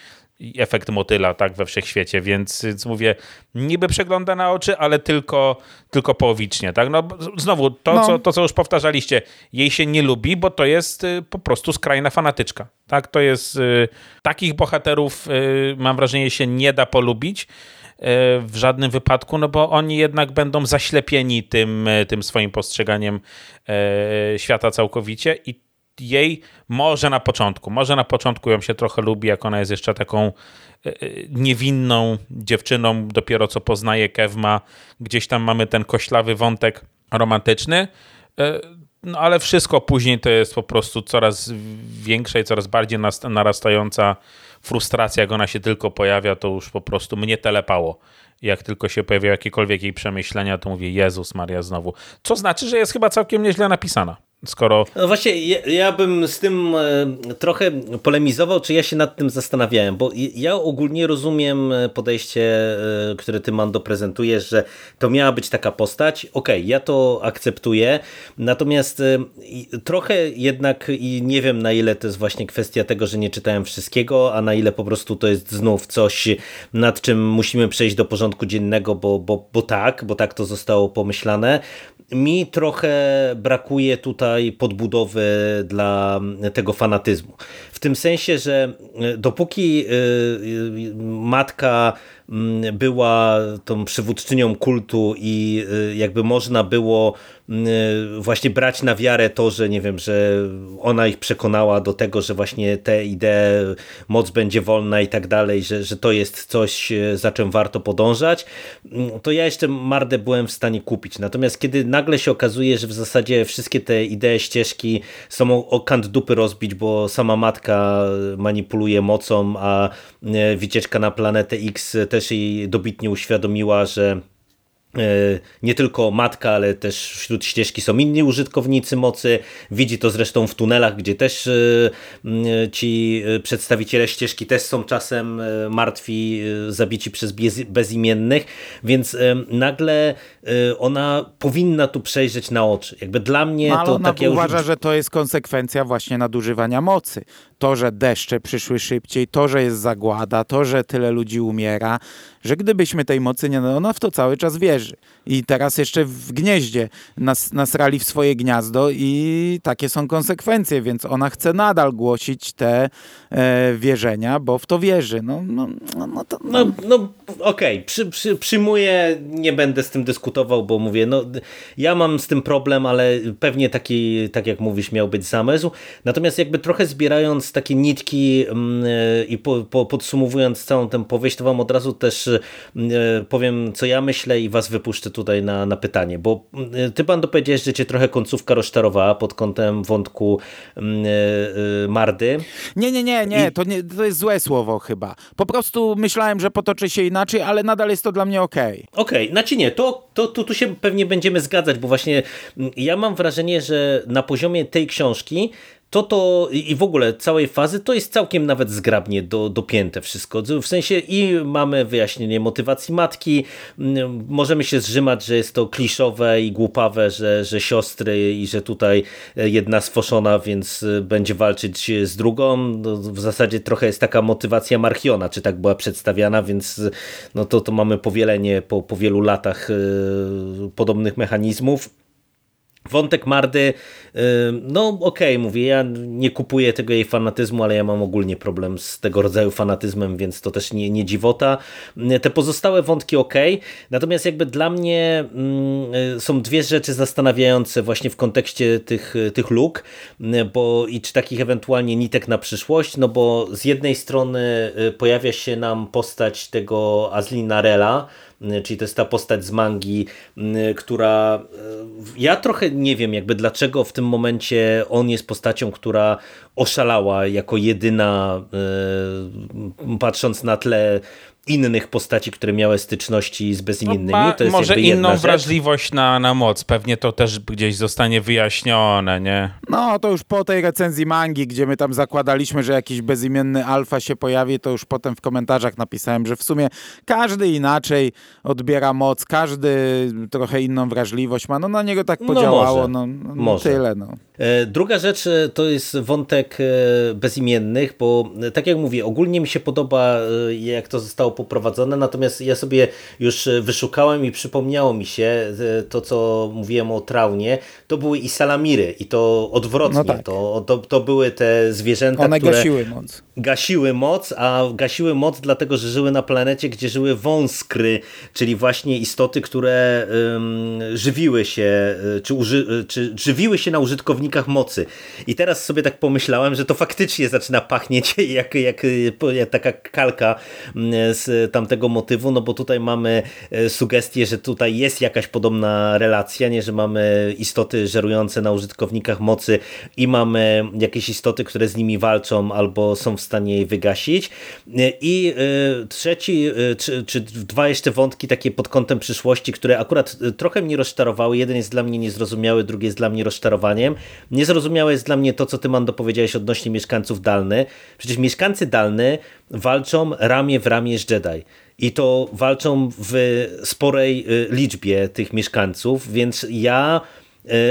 efekt motyla tak we wszechświecie, więc, więc mówię, niby przegląda na oczy, ale tylko, tylko połowicznie, tak? No znowu, to, no. Co, to co już powtarzaliście, jej się nie lubi, bo to jest y, po prostu skrajna fanatyczka, tak? To jest, y, takich bohaterów y, mam wrażenie się nie da polubić w żadnym wypadku, no bo oni jednak będą zaślepieni tym, tym swoim postrzeganiem świata całkowicie i jej może na początku, może na początku ją się trochę lubi, jak ona jest jeszcze taką e, e, niewinną dziewczyną, dopiero co poznaje Kevma, gdzieś tam mamy ten koślawy wątek romantyczny, e, no ale wszystko później to jest po prostu coraz większa i coraz bardziej narastająca frustracja, jak ona się tylko pojawia, to już po prostu mnie telepało. Jak tylko się pojawiają jakiekolwiek jej przemyślenia, to mówię, Jezus Maria znowu. Co znaczy, że jest chyba całkiem nieźle napisana skoro... No właśnie, ja, ja, bym z tym e, trochę polemizował, czy ja się nad tym zastanawiałem, bo ja ogólnie rozumiem e, podejście, e, które ty, Mando, prezentujesz, że to miała być taka postać. Okej, okay, ja to akceptuję, natomiast trochę jednak i nie wiem, na ile to jest właśnie kwestia tego, że nie czytałem wszystkiego, a na ile po prostu to jest znów coś, nad czym musimy przejść do porządku dziennego, bo, bo, bo tak, bo tak to zostało pomyślane mi trochę brakuje tutaj podbudowy dla tego fanatyzmu. W tym sensie, że dopóki y, y, matka była tą przywódczynią kultu i jakby można było właśnie brać na wiarę to, że nie wiem, że ona ich przekonała do tego, że właśnie te idee, moc będzie wolna i tak dalej, że, że to jest coś, za czym warto podążać, to ja jeszcze Mardę byłem w stanie kupić. Natomiast kiedy nagle się okazuje, że w zasadzie wszystkie te idee, ścieżki są o kant dupy rozbić, bo sama matka manipuluje mocą, a y, wycieczka na planetę X też jej dobitnie uświadomiła, że E, nie tylko matka, ale też wśród ścieżki są inni użytkownicy mocy. Widzi to zresztą w tunelach, gdzie też e, ci przedstawiciele ścieżki też są czasem e, martwi, zabici przez bezimiennych, więc nagle ona powinna tu przejrzeć na oczy. Jakby dla mnie no, to takie... uważa, że to jest konsekwencja właśnie nadużywania mocy. To, że deszcze przyszły szybciej, to, że jest zagłada, to, że tyle ludzi umiera, że gdybyśmy tej mocy nie... Ona w to cały czas wierzy. I teraz jeszcze w gnieździe nas, nasrali w swoje gniazdo i takie są konsekwencje, więc ona chce nadal głosić te e, wierzenia, bo w to wierzy. No, no, no, no, no. no, no okej, okay. przy, przy, przyjmuję, nie będę z tym dyskutował, bo mówię, no ja mam z tym problem, ale pewnie taki, tak jak mówisz, miał być zamysł. Natomiast jakby trochę zbierając takie nitki e, i po, po, podsumowując całą tę powieść, to wam od razu też e, powiem, co ja myślę i was wypuszczę tutaj na, na pytanie, bo mm, ty Bando powiedziałeś, że cię trochę końcówka rozczarowała pod kątem wątku Mardy. Nie, nie, nie, nie, I... to, nie to jest złe słowo chyba. Po prostu myślałem, że potoczy się inaczej, ale nadal jest to dla mnie okej. Okay. Okej, okay, znaczy nie, to, to, to tu się pewnie będziemy zgadzać, bo właśnie ja mam wrażenie, że na poziomie tej książki to to i w ogóle całej fazy to jest całkiem nawet zgrabnie do, dopięte wszystko. W sensie i mamy wyjaśnienie motywacji matki, możemy się zrzymać, że jest to kliszowe i głupawe, że, że siostry i że tutaj jedna sfoszona, więc będzie walczyć z drugą. No, w zasadzie trochę jest taka motywacja Marchiona, czy tak była przedstawiana, więc no to, to mamy powielenie po, po wielu latach e, podobnych mechanizmów. Wątek Mardy, no okej, okay, mówię, ja nie kupuję tego jej fanatyzmu, ale ja mam ogólnie problem z tego rodzaju fanatyzmem, więc to też nie, nie dziwota. Te pozostałe wątki ok, natomiast jakby dla mnie mm, są dwie rzeczy zastanawiające właśnie w kontekście tych, tych luk, bo i czy takich ewentualnie nitek na przyszłość, no bo z jednej strony y, pojawia się nam postać tego Azlina Rela, Y, czyli to jest ta postać z mangi, y, która y, ja trochę nie wiem jakby dlaczego w tym momencie on jest postacią, która oszalała jako jedyna patrząc na tle innych postaci, które miały styczności z bezimiennymi. No, to jest może inną wrażliwość na, na moc. Pewnie to też gdzieś zostanie wyjaśnione, nie? No, to już po tej recenzji mangi, gdzie my tam zakładaliśmy, że jakiś bezimienny alfa się pojawi, to już potem w komentarzach napisałem, że w sumie każdy inaczej odbiera moc, każdy trochę inną wrażliwość ma. No na niego tak no podziałało. No, może. No, no, może. Tyle, no. E, druga rzecz e, to jest wątek e, bezimiennych, bo tak jak mówię, ogólnie mi się podoba, jak to zostało poprowadzone, natomiast ja sobie już wyszukałem i przypomniało mi się to, co mówiłem o traunie, to były i salamiry i to odwrotnie, no tak. to, to, to, były te zwierzęta, One które gasiły moc. Gasiły moc, a gasiły moc dlatego, że żyły na planecie, gdzie żyły wąskry, czyli właśnie istoty, które um, żywiły się, czy, uży, czy żywiły się na użytkownikach mocy. I teraz sobie tak pomyślałem, że to faktycznie zaczyna pachnieć jak, jak, jak taka kalka z tamtego motywu, no bo tutaj mamy e, sugestię, że tutaj jest jakaś podobna relacja, nie, że mamy istoty żerujące na użytkownikach mocy i mamy jakieś istoty, które z nimi walczą albo są w stanie je wygasić. E, I e, trzeci, czy, czy dwa jeszcze wątki takie pod kątem przyszłości, które akurat trochę mnie rozczarowały. Jeden jest dla mnie niezrozumiały, drugi jest dla mnie rozczarowaniem. Niezrozumiałe jest dla mnie to, co ty, Mando, powiedziałeś odnośnie mieszkańców Dalny. Przecież mieszkańcy Dalny walczą ramię w ramię z Jedi. I to walczą w sporej y, liczbie tych mieszkańców, więc ja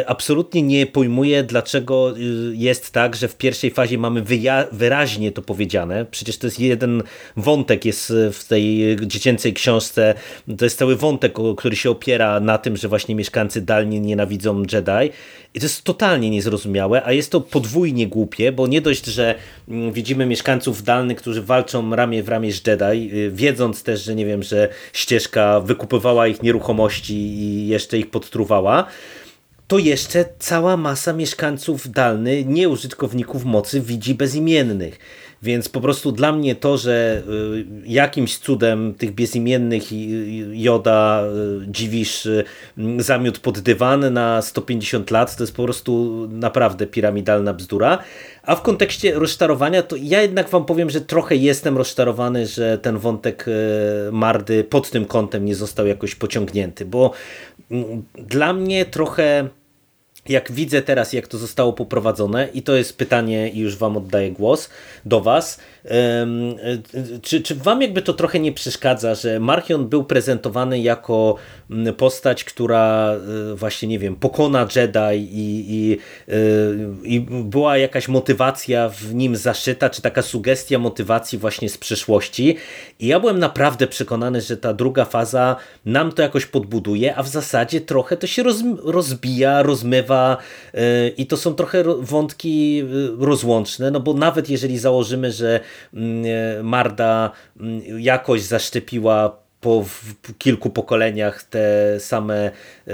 absolutnie nie pojmuję, dlaczego y, jest tak, że w pierwszej fazie mamy wyraźnie to powiedziane. Przecież to jest jeden wątek jest w tej dziecięcej książce, to jest cały wątek, który się opiera na tym, że właśnie mieszkańcy dalnie nienawidzą Jedi. I to jest totalnie niezrozumiałe, a jest to podwójnie głupie, bo nie dość, że mm, widzimy mieszkańców dalnych, którzy walczą ramię w ramię z Jedi, y, wiedząc też, że nie wiem, że ścieżka wykupywała ich nieruchomości i jeszcze ich podtruwała, to jeszcze cała masa mieszkańców dalny, nieużytkowników mocy widzi bezimiennych. Więc po prostu dla mnie to, że y, jakimś cudem tych bezimiennych Joda y, dziwisz y, zamiótł pod dywan na 150 lat, to jest po prostu naprawdę piramidalna bzdura. A w kontekście rozczarowania, to ja jednak wam powiem, że trochę jestem rozczarowany, że ten wątek Mardy pod tym kątem nie został jakoś pociągnięty, bo mm, dla mnie trochę jak widzę teraz, jak to zostało poprowadzone, i to jest pytanie, i już Wam oddaję głos do Was, czy, czy Wam jakby to trochę nie przeszkadza, że Marchion był prezentowany jako mm, postać, która e, właśnie, nie wiem, pokona Jedi i, i, e, i była jakaś motywacja w nim zaszyta, czy taka sugestia motywacji właśnie z przyszłości. I ja byłem naprawdę przekonany, że ta druga faza nam to jakoś podbuduje, a w zasadzie trochę to się roz, rozbija, rozmywa e, i to są trochę wątki rozłączne, no bo nawet jeżeli założymy, że e, Marda mm, jakoś zaszczepiła po kilku pokoleniach te same, e,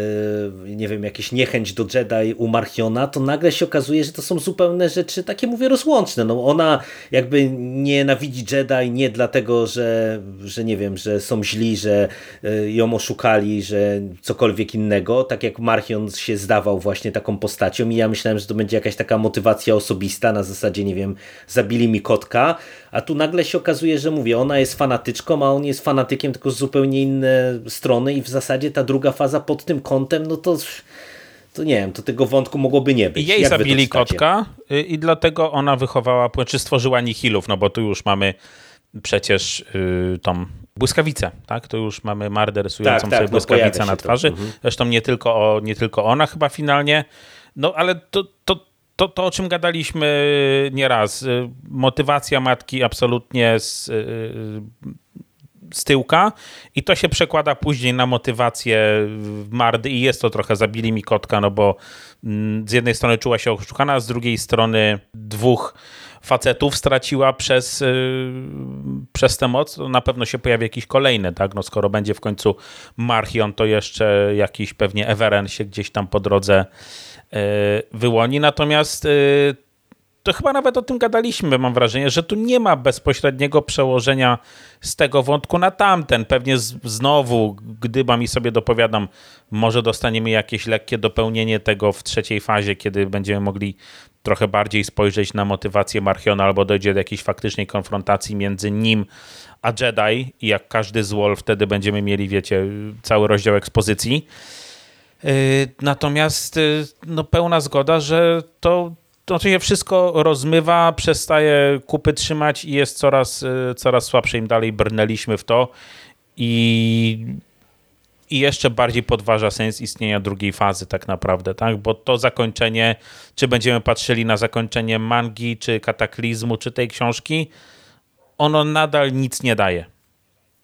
nie wiem, jakieś niechęć do Jedi u Marchiona, to nagle się okazuje, że to są zupełne rzeczy, takie mówię, rozłączne. No ona jakby nienawidzi Jedi nie dlatego, że, że nie wiem, że są źli, że e, ją oszukali, że cokolwiek innego, tak jak Marchion się zdawał właśnie taką postacią i ja myślałem, że to będzie jakaś taka motywacja osobista na zasadzie, nie wiem, zabili mi kotka, a tu nagle się okazuje, że mówię, ona jest fanatyczką, a on jest fanatykiem tylko z zupełnie inne strony i w zasadzie ta druga faza pod tym kątem, no to to nie wiem, to tego wątku mogłoby nie być. Jej Jak zabili kotka y, i dlatego ona wychowała, czy stworzyła nihilów, no bo tu już mamy przecież yy, tą błyskawicę, tak? To już mamy marder rysującą tak, tak, sobie no błyskawicę na twarzy. Mhm. Zresztą nie tylko, o, nie tylko ona chyba finalnie, no ale to, to, to, to, o czym gadaliśmy nieraz. Y, motywacja matki absolutnie z, y, z tyłka i to się przekłada później na motywację Mardy i jest to trochę zabili mi kotka, no bo mm, z jednej strony czuła się oszukana, z drugiej strony dwóch facetów straciła przez, przez tę moc, to na pewno się pojawi jakiś kolejny, tak? No skoro będzie w końcu Marchion, to jeszcze jakiś pewnie Everen się gdzieś tam po drodze wyłoni. Natomiast yy, to chyba nawet o tym gadaliśmy, mam wrażenie, że tu nie ma bezpośredniego przełożenia z tego wątku na tamten. Pewnie z, znowu, gdybam i sobie dopowiadam, może dostaniemy jakieś lekkie dopełnienie tego w trzeciej fazie, kiedy będziemy mogli trochę bardziej spojrzeć na motywację Marchiona, albo dojdzie do jakiejś faktycznej konfrontacji między nim a Jedi i jak każdy złol wtedy będziemy mieli, wiecie, cały rozdział ekspozycji. Yy, natomiast yy, no, pełna zgoda, że to, to się wszystko rozmywa, przestaje kupy trzymać i jest coraz, yy, coraz słabsze. Im dalej brnęliśmy w to i i jeszcze bardziej podważa sens istnienia drugiej fazy tak naprawdę, tak? Bo to zakończenie, czy będziemy patrzyli na zakończenie mangi, czy kataklizmu, czy tej książki, ono nadal nic nie daje.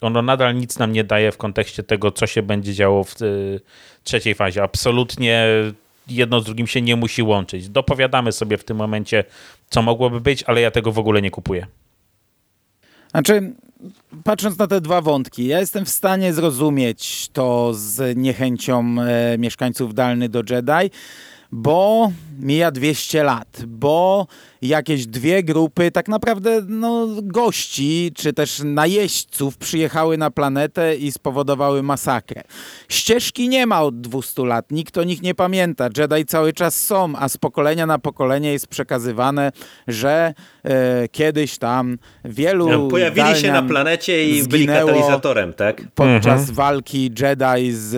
Ono nadal nic nam nie daje w kontekście tego, co się będzie działo w y, trzeciej fazie. Absolutnie jedno z drugim się nie musi łączyć. Dopowiadamy sobie w tym momencie, co mogłoby być, ale ja tego w ogóle nie kupuję. Znaczy, patrząc na te dwa wątki, ja jestem w stanie zrozumieć to z niechęcią e, mieszkańców Dalny do Jedi, bo mija 200 lat, bo jakieś dwie grupy tak naprawdę no, gości, czy też najeźdźców przyjechały na planetę i spowodowały masakrę. Ścieżki nie ma od 200 lat, nikt o nich nie pamięta. Jedi cały czas są, a z pokolenia na pokolenie jest przekazywane, że e, kiedyś tam wielu Pojawili się na planecie i byli katalizatorem, tak? Podczas mhm. walki Jedi z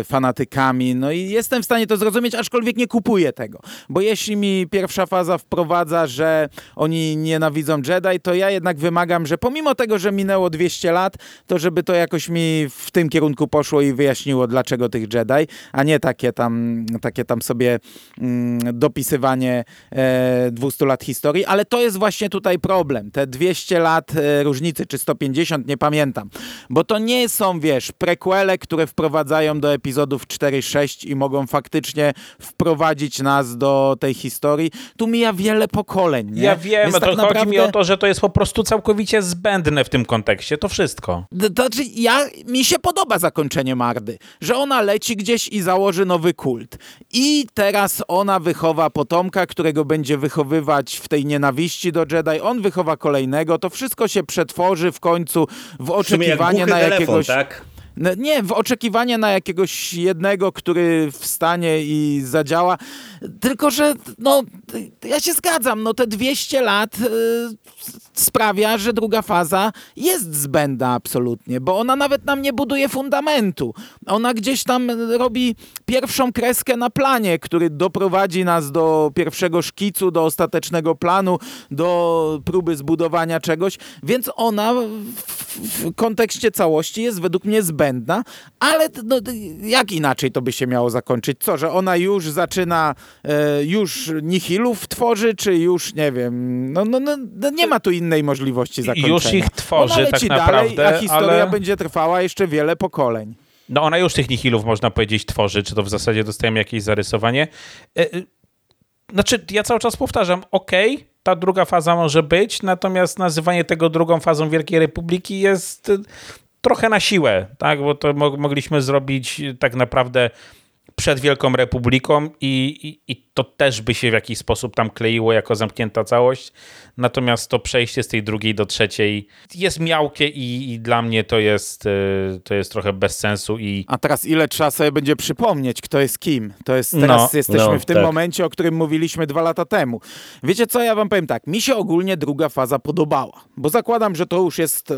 e, fanatykami. No i jestem w stanie to zrozumieć, aczkolwiek nie kupuję tego. Bo jeśli mi pierwsza faza wprowadza, że oni nienawidzą Jedi, to ja jednak wymagam, że pomimo tego, że minęło 200 lat, to żeby to jakoś mi w tym kierunku poszło i wyjaśniło, dlaczego tych Jedi, a nie takie tam, takie tam sobie mm, dopisywanie e, 200 lat historii, ale to jest właśnie tutaj problem. Te 200 lat e, różnicy, czy 150, nie pamiętam. Bo to nie są, wiesz, prequele, które wprowadzają do epizodów 4-6 i mogą faktycznie wprowadzić nas do tej historii. Tu mija wiele pokoleń. Nie? Ja wiem, Więc to tak naprawdę... chodzi mi o to, że to jest po prostu całkowicie zbędne w tym kontekście, to wszystko. To znaczy, ja, mi się podoba zakończenie Mardy, że ona leci gdzieś i założy nowy kult. I teraz ona wychowa potomka, którego będzie wychowywać w tej nienawiści do Jedi. On wychowa kolejnego. To wszystko się przetworzy w końcu w oczekiwanie na jakiegoś... Telefon, tak? No, nie, w oczekiwanie na jakiegoś jednego, który wstanie i zadziała. Tylko, że no, ja się zgadzam, no te 200 lat y, sprawia, że druga faza jest zbędna absolutnie, bo ona nawet nam nie buduje fundamentu. Ona gdzieś tam robi pierwszą kreskę na planie, który doprowadzi nas do pierwszego szkicu, do ostatecznego planu, do próby zbudowania czegoś, więc ona w, w kontekście całości jest według mnie zbędna, ale no, jak inaczej to by się miało zakończyć? Co, że ona już zaczyna, e, już nihilów tworzy, czy już, nie wiem, no, no, no, no nie ma tu innej możliwości zakończenia. Już ich tworzy leci tak naprawdę, dalej, a historia ale... będzie trwała jeszcze wiele pokoleń. No ona już tych nihilów, można powiedzieć, tworzy, czy to w zasadzie dostajemy jakieś zarysowanie. E, e, znaczy, ja cały czas powtarzam, okej, okay, ta druga faza może być, natomiast nazywanie tego drugą fazą Wielkiej Republiki jest trochę na siłę, tak? bo to mogliśmy zrobić tak naprawdę przed Wielką Republiką i, i, i, to też by się w jakiś sposób tam kleiło jako zamknięta całość. Natomiast to przejście z tej drugiej do trzeciej jest miałkie i, i dla mnie to jest, e, to jest trochę bez sensu. I... A teraz ile trzeba sobie będzie przypomnieć, kto jest kim? To jest teraz no, jesteśmy no, w tym tak. momencie, o którym mówiliśmy dwa lata temu. Wiecie co, ja wam powiem tak, mi się ogólnie druga faza podobała, bo zakładam, że to już jest e,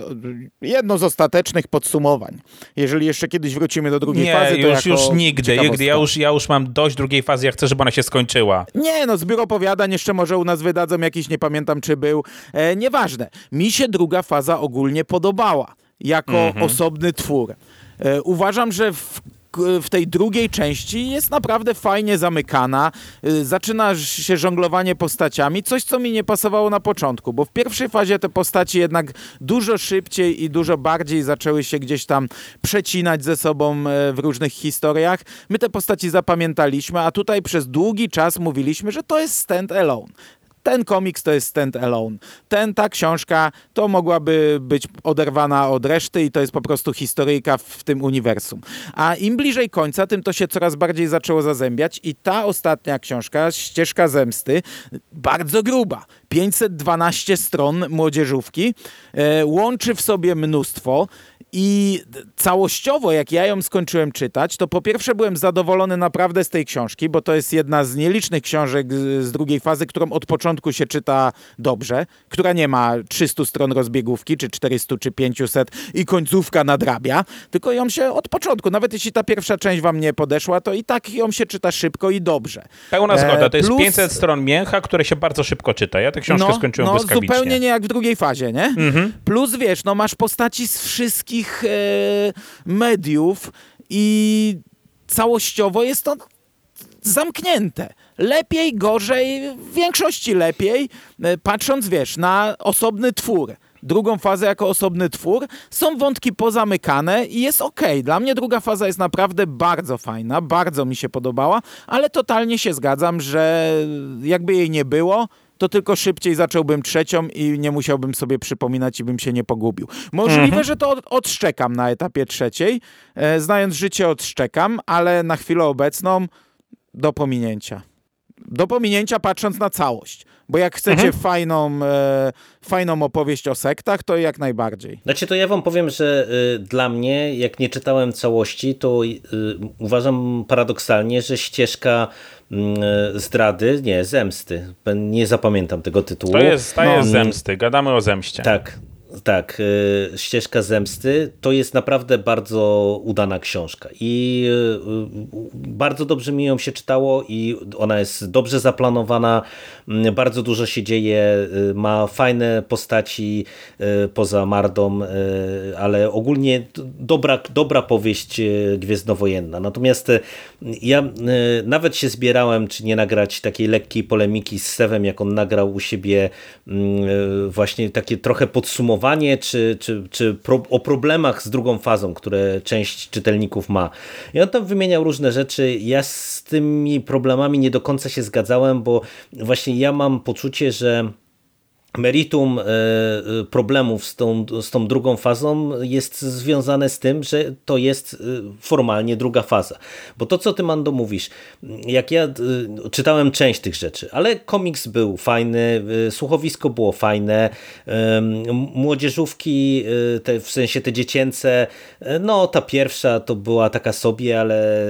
jedno z ostatecznych podsumowań. Jeżeli jeszcze kiedyś wrócimy do drugiej Nie, fazy, to już, już nigdy. Ja już, ja już mam dość drugiej fazy, ja chcę, żeby ona się skończyła. Nie, no zbiór opowiadań jeszcze może u nas wydadzą jakiś, nie pamiętam czy był. E, nieważne. Mi się druga faza ogólnie podobała jako mhm. osobny twór. E, uważam, że w w tej drugiej części jest naprawdę fajnie zamykana. Y, zaczyna się żonglowanie postaciami, coś co mi nie pasowało na początku, bo w pierwszej fazie te postaci jednak dużo szybciej i dużo bardziej zaczęły się gdzieś tam przecinać ze sobą e, w różnych historiach. My te postaci zapamiętaliśmy, a tutaj przez długi czas mówiliśmy, że to jest stand alone ten komiks to jest stand alone. Ten, ta książka to mogłaby być oderwana od reszty i to jest po prostu historyjka w tym uniwersum. A im bliżej końca, tym to się coraz bardziej zaczęło zazębiać i ta ostatnia książka, Ścieżka Zemsty, bardzo gruba. 512 stron młodzieżówki, e, łączy w sobie mnóstwo i całościowo, jak ja ją skończyłem czytać, to po pierwsze byłem zadowolony naprawdę z tej książki, bo to jest jedna z nielicznych książek z drugiej fazy, którą od początku się czyta dobrze, która nie ma 300 stron rozbiegówki, czy 400, czy 500 i końcówka nadrabia, tylko ją się od początku, nawet jeśli ta pierwsza część wam nie podeszła, to i tak ją się czyta szybko i dobrze. Pełna zgoda, to jest Plus... 500 stron mięcha, które się bardzo szybko czyta. Ja tę książkę no, skończyłem no, błyskawicznie. zupełnie nie jak w drugiej fazie, nie? Mhm. Plus wiesz, no masz postaci z wszystkich wszystkich e, mediów i całościowo jest to zamknięte. Lepiej, gorzej, w większości lepiej, e, patrząc, wiesz, na osobny twór. Drugą fazę jako osobny twór. Są wątki pozamykane i jest ok. Dla mnie druga faza jest naprawdę bardzo fajna, bardzo mi się podobała, ale totalnie się zgadzam, że jakby jej nie było, to tylko szybciej zacząłbym trzecią i nie musiałbym sobie przypominać i bym się nie pogubił. Możliwe, mhm. że to odszczekam na etapie trzeciej. E, znając życie odszczekam, ale na chwilę obecną do pominięcia. Do pominięcia patrząc na całość. Bo jak chcecie mhm. fajną, e, fajną opowieść o sektach, to jak najbardziej. Znaczy to ja wam powiem, że y, dla mnie, jak nie czytałem całości, to y, uważam paradoksalnie, że ścieżka zdrady, nie, zemsty. Nie zapamiętam tego tytułu. To jest, to jest no, zemsty, gadamy o zemście. Tak, tak, y, Ścieżka Zemsty to jest naprawdę bardzo udana książka i y, bardzo dobrze mi ją się czytało i ona jest dobrze zaplanowana, bardzo dużo się dzieje, y, ma fajne postaci poza Mardą, ale ogólnie dobra, dobra powieść gwiezdnowojenna. Natomiast ja nawet się zbierałem, czy nie nagrać takiej lekkiej polemiki z Sewem, jak on nagrał u siebie właśnie takie trochę podsumowanie czy, czy, czy pro, o problemach z drugą fazą, które część czytelników ma. I on tam wymieniał różne rzeczy. Ja z tymi problemami nie do końca się zgadzałem, bo właśnie ja mam poczucie, że meritum e, e, problemów z tą, z tą drugą fazą jest związane z tym, że to jest e, formalnie druga faza. Bo to, co ty, Mando, mówisz, jak ja czytałem część tych rzeczy, ale komiks był fajny, słuchowisko było fajne, młodzieżówki, te, w sensie te dziecięce, no ta pierwsza to była taka sobie, ale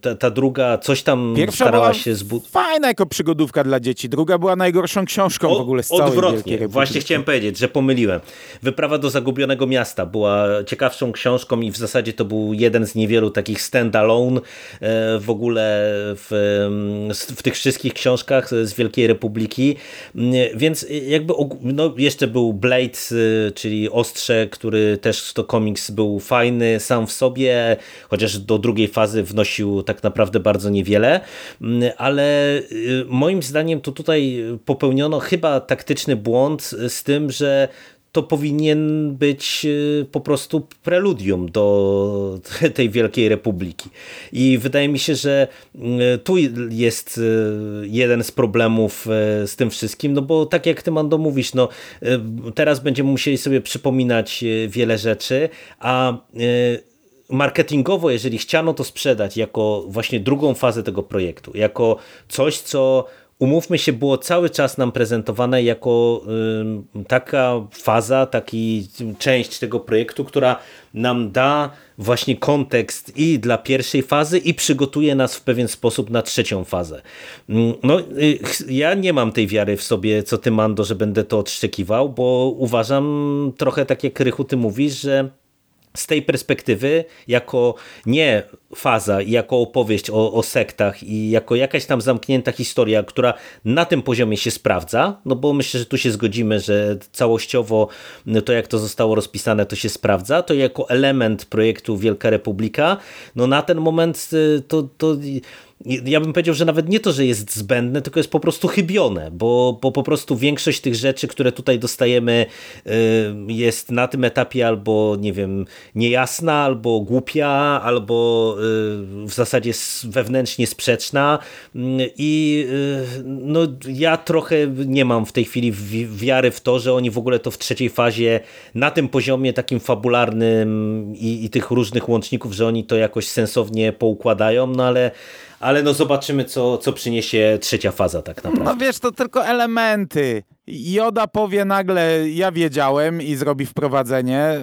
ta, ta druga coś tam pierwsza starała się zbudować. Fajna jako przygodówka dla dzieci, druga była najgorszą książką o, w ogóle z całej odwrotnie. Właśnie chciałem powiedzieć, że pomyliłem. Wyprawa do Zagubionego Miasta była ciekawszą książką i w zasadzie to był jeden z niewielu takich stand-alone e, w ogóle w, w tych wszystkich książkach z Wielkiej Republiki. Więc jakby no jeszcze był Blade, e, czyli Ostrze, który też to komiks był fajny sam w sobie, chociaż do drugiej fazy wnosił tak naprawdę bardzo niewiele, ale e, moim zdaniem to tutaj popełniono chyba taktyczny błąd z tym, że to powinien być y, po prostu preludium do tej Wielkiej Republiki. I wydaje mi się, że y, tu jest jeden z problemów z tym wszystkim, no bo tak jak ty Mando mówisz, no teraz będziemy musieli sobie przypominać wiele rzeczy, a marketingowo, jeżeli chciano to sprzedać jako właśnie drugą fazę tego projektu, jako coś, co umówmy się, było cały czas nam prezentowane jako taka faza, taki część tego projektu, która nam da właśnie kontekst i dla pierwszej fazy i przygotuje nas w pewien sposób na trzecią fazę. No, y, ja nie mam tej wiary w sobie, co ty Mando, że będę to odszczekiwał, bo uważam trochę tak jak Rychu ty mówisz, że z tej perspektywy, jako nie faza, jako opowieść o, o, sektach i jako jakaś tam zamknięta historia, która na tym poziomie się sprawdza, no bo myślę, że tu się zgodzimy, że całościowo to jak to zostało rozpisane, to się sprawdza, to jako element projektu Wielka Republika, no na ten moment y, to, to ja bym powiedział, że nawet nie to, że jest zbędne, tylko jest po prostu chybione, bo, bo po prostu większość tych rzeczy, które tutaj dostajemy y, jest na tym etapie albo, nie wiem, niejasna, albo głupia, albo y, w zasadzie wewnętrznie sprzeczna. I y, no, ja trochę nie mam w tej chwili wiary w to, że oni w ogóle to w trzeciej fazie na tym poziomie takim fabularnym i, i tych różnych łączników, że oni to jakoś sensownie poukładają, no ale ale no zobaczymy, co, co przyniesie trzecia faza tak naprawdę. No wiesz, to tylko elementy. Joda powie nagle, ja wiedziałem i zrobi wprowadzenie,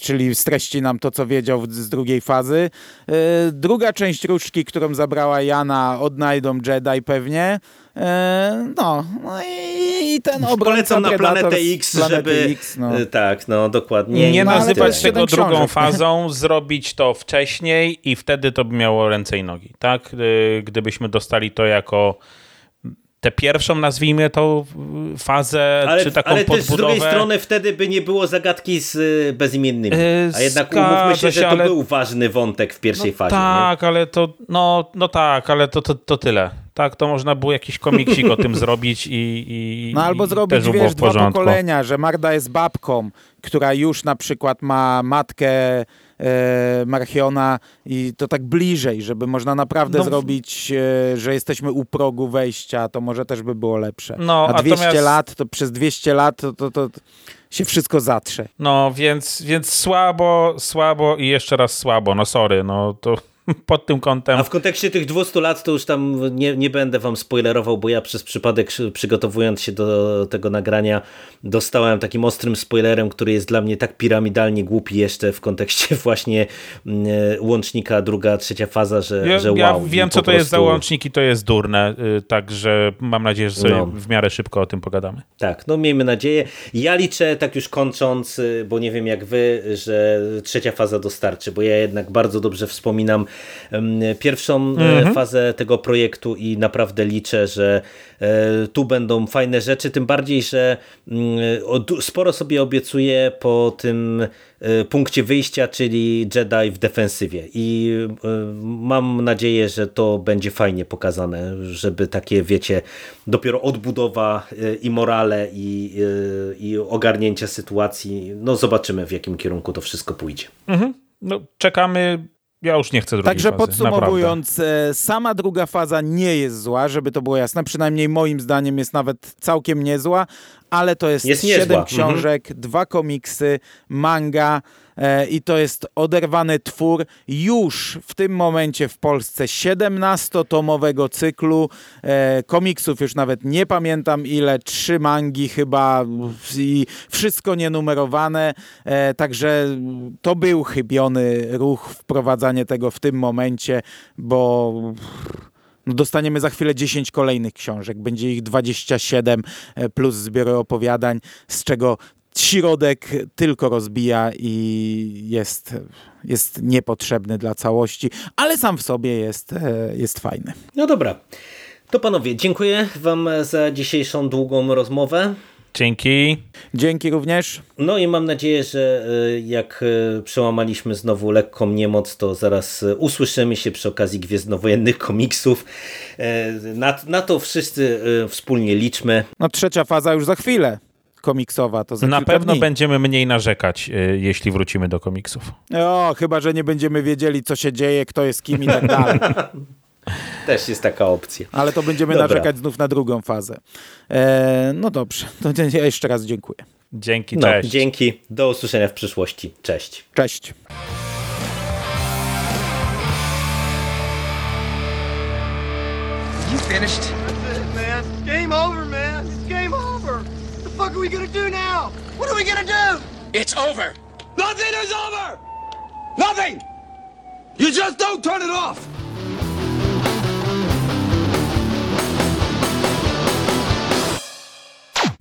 czyli streści nam to, co wiedział z drugiej fazy. Y, druga część różdżki, którą zabrała Jana, odnajdą Jedi pewnie. Y, no, no i ten obrońca Polecam na planetę X, żeby... X, no. Y, tak, no dokładnie. Nie nazywać tego drugą książek. fazą, zrobić to wcześniej i wtedy to by miało ręce i nogi, tak? Gdybyśmy dostali to jako tę pierwszą, nazwijmy to, fazę, ale, czy taką ale podbudowę. Ale z drugiej strony wtedy by nie było zagadki z y, bezimiennymi. Yy, A jednak umówmy się, że to ale... był ważny wątek w pierwszej no, fazie. Tak, nie? ale to, no, no tak, ale to, to, to tyle. Tak, to można było jakiś komiksik o tym zrobić i, i No albo i zrobić, wiesz, dwa pokolenia, że Marda jest babką, która już na przykład ma matkę Marchiona i to tak bliżej, żeby można naprawdę no, zrobić, e, że jesteśmy u progu wejścia, to może też by było lepsze. No, a 200 natomiast... lat, to przez 200 lat to, to, to się wszystko zatrze. No, więc, więc słabo, słabo i jeszcze raz słabo, no sorry, no to pod tym kątem. A w kontekście tych 200 lat to już tam nie, nie będę wam spoilerował, bo ja przez przypadek przygotowując się do tego nagrania dostałem takim ostrym spoilerem, który jest dla mnie tak piramidalnie głupi jeszcze w kontekście właśnie mm, łącznika druga, trzecia faza, że, ja, że wow. Ja wiem, co to prostu... jest za łącznik i to jest durne, y, także mam nadzieję, że sobie no. w miarę szybko o tym pogadamy. Tak, no miejmy nadzieję. Ja liczę, tak już kończąc, y, bo nie wiem jak wy, że trzecia faza dostarczy, bo ja jednak bardzo dobrze wspominam pierwszą e, mhm. fazę tego projektu i naprawdę liczę, że e, tu będą fajne rzeczy, tym bardziej, że mm, sporo sobie obiecuję po tym e, punkcie wyjścia, czyli Jedi w defensywie i mam nadzieję, że to będzie fajnie pokazane, żeby takie, wiecie, dopiero odbudowa i morale i, i ogarnięcia sytuacji, no zobaczymy w jakim kierunku to wszystko pójdzie. Mhm. No, czekamy ja już nie chcę drugiej Także fazy, podsumowując, naprawdę. sama druga faza nie jest zła, żeby to było jasne. Przynajmniej moim zdaniem jest nawet całkiem niezła, ale to jest, jest siedem mhm. książek, mhm. dwa komiksy, manga, E, i to jest oderwany twór już w tym momencie w Polsce 17-tomowego cyklu e, komiksów, już nawet nie pamiętam ile, trzy mangi chyba i wszystko nienumerowane, e, także to był chybiony ruch wprowadzanie tego w tym momencie, bo no dostaniemy za chwilę 10 kolejnych książek. Będzie ich 27 plus zbiory opowiadań, z czego środek tylko rozbija i jest, jest niepotrzebny dla całości, ale sam w sobie jest, e, jest fajny. No dobra. To panowie, dziękuję wam za dzisiejszą długą rozmowę. Dzięki. Dzięki również. No i mam nadzieję, że e, jak e, przełamaliśmy znowu lekką niemoc, to zaraz usłyszymy się przy okazji Gwiezdnowojennych komiksów. Na, na to wszyscy wspólnie liczmy. No trzecia faza już za chwilę komiksowa. To Na pewno dni. będziemy mniej narzekać, y, jeśli wrócimy do komiksów. O, chyba, że nie będziemy wiedzieli, co się dzieje, kto jest kim i tak dalej. Też jest taka opcja. Ale to będziemy Dobra. narzekać znów na drugą fazę. E, no dobrze, to ja jeszcze raz dziękuję. Dzięki, no, cześć. dzięki, do usłyszenia w przyszłości. Cześć. Cześć. You finished? That's it, man. Game over, man. It's game over. fuck are we gonna do now? What are we gonna do? It's over. Nothing is over! Nothing! You just don't turn it off!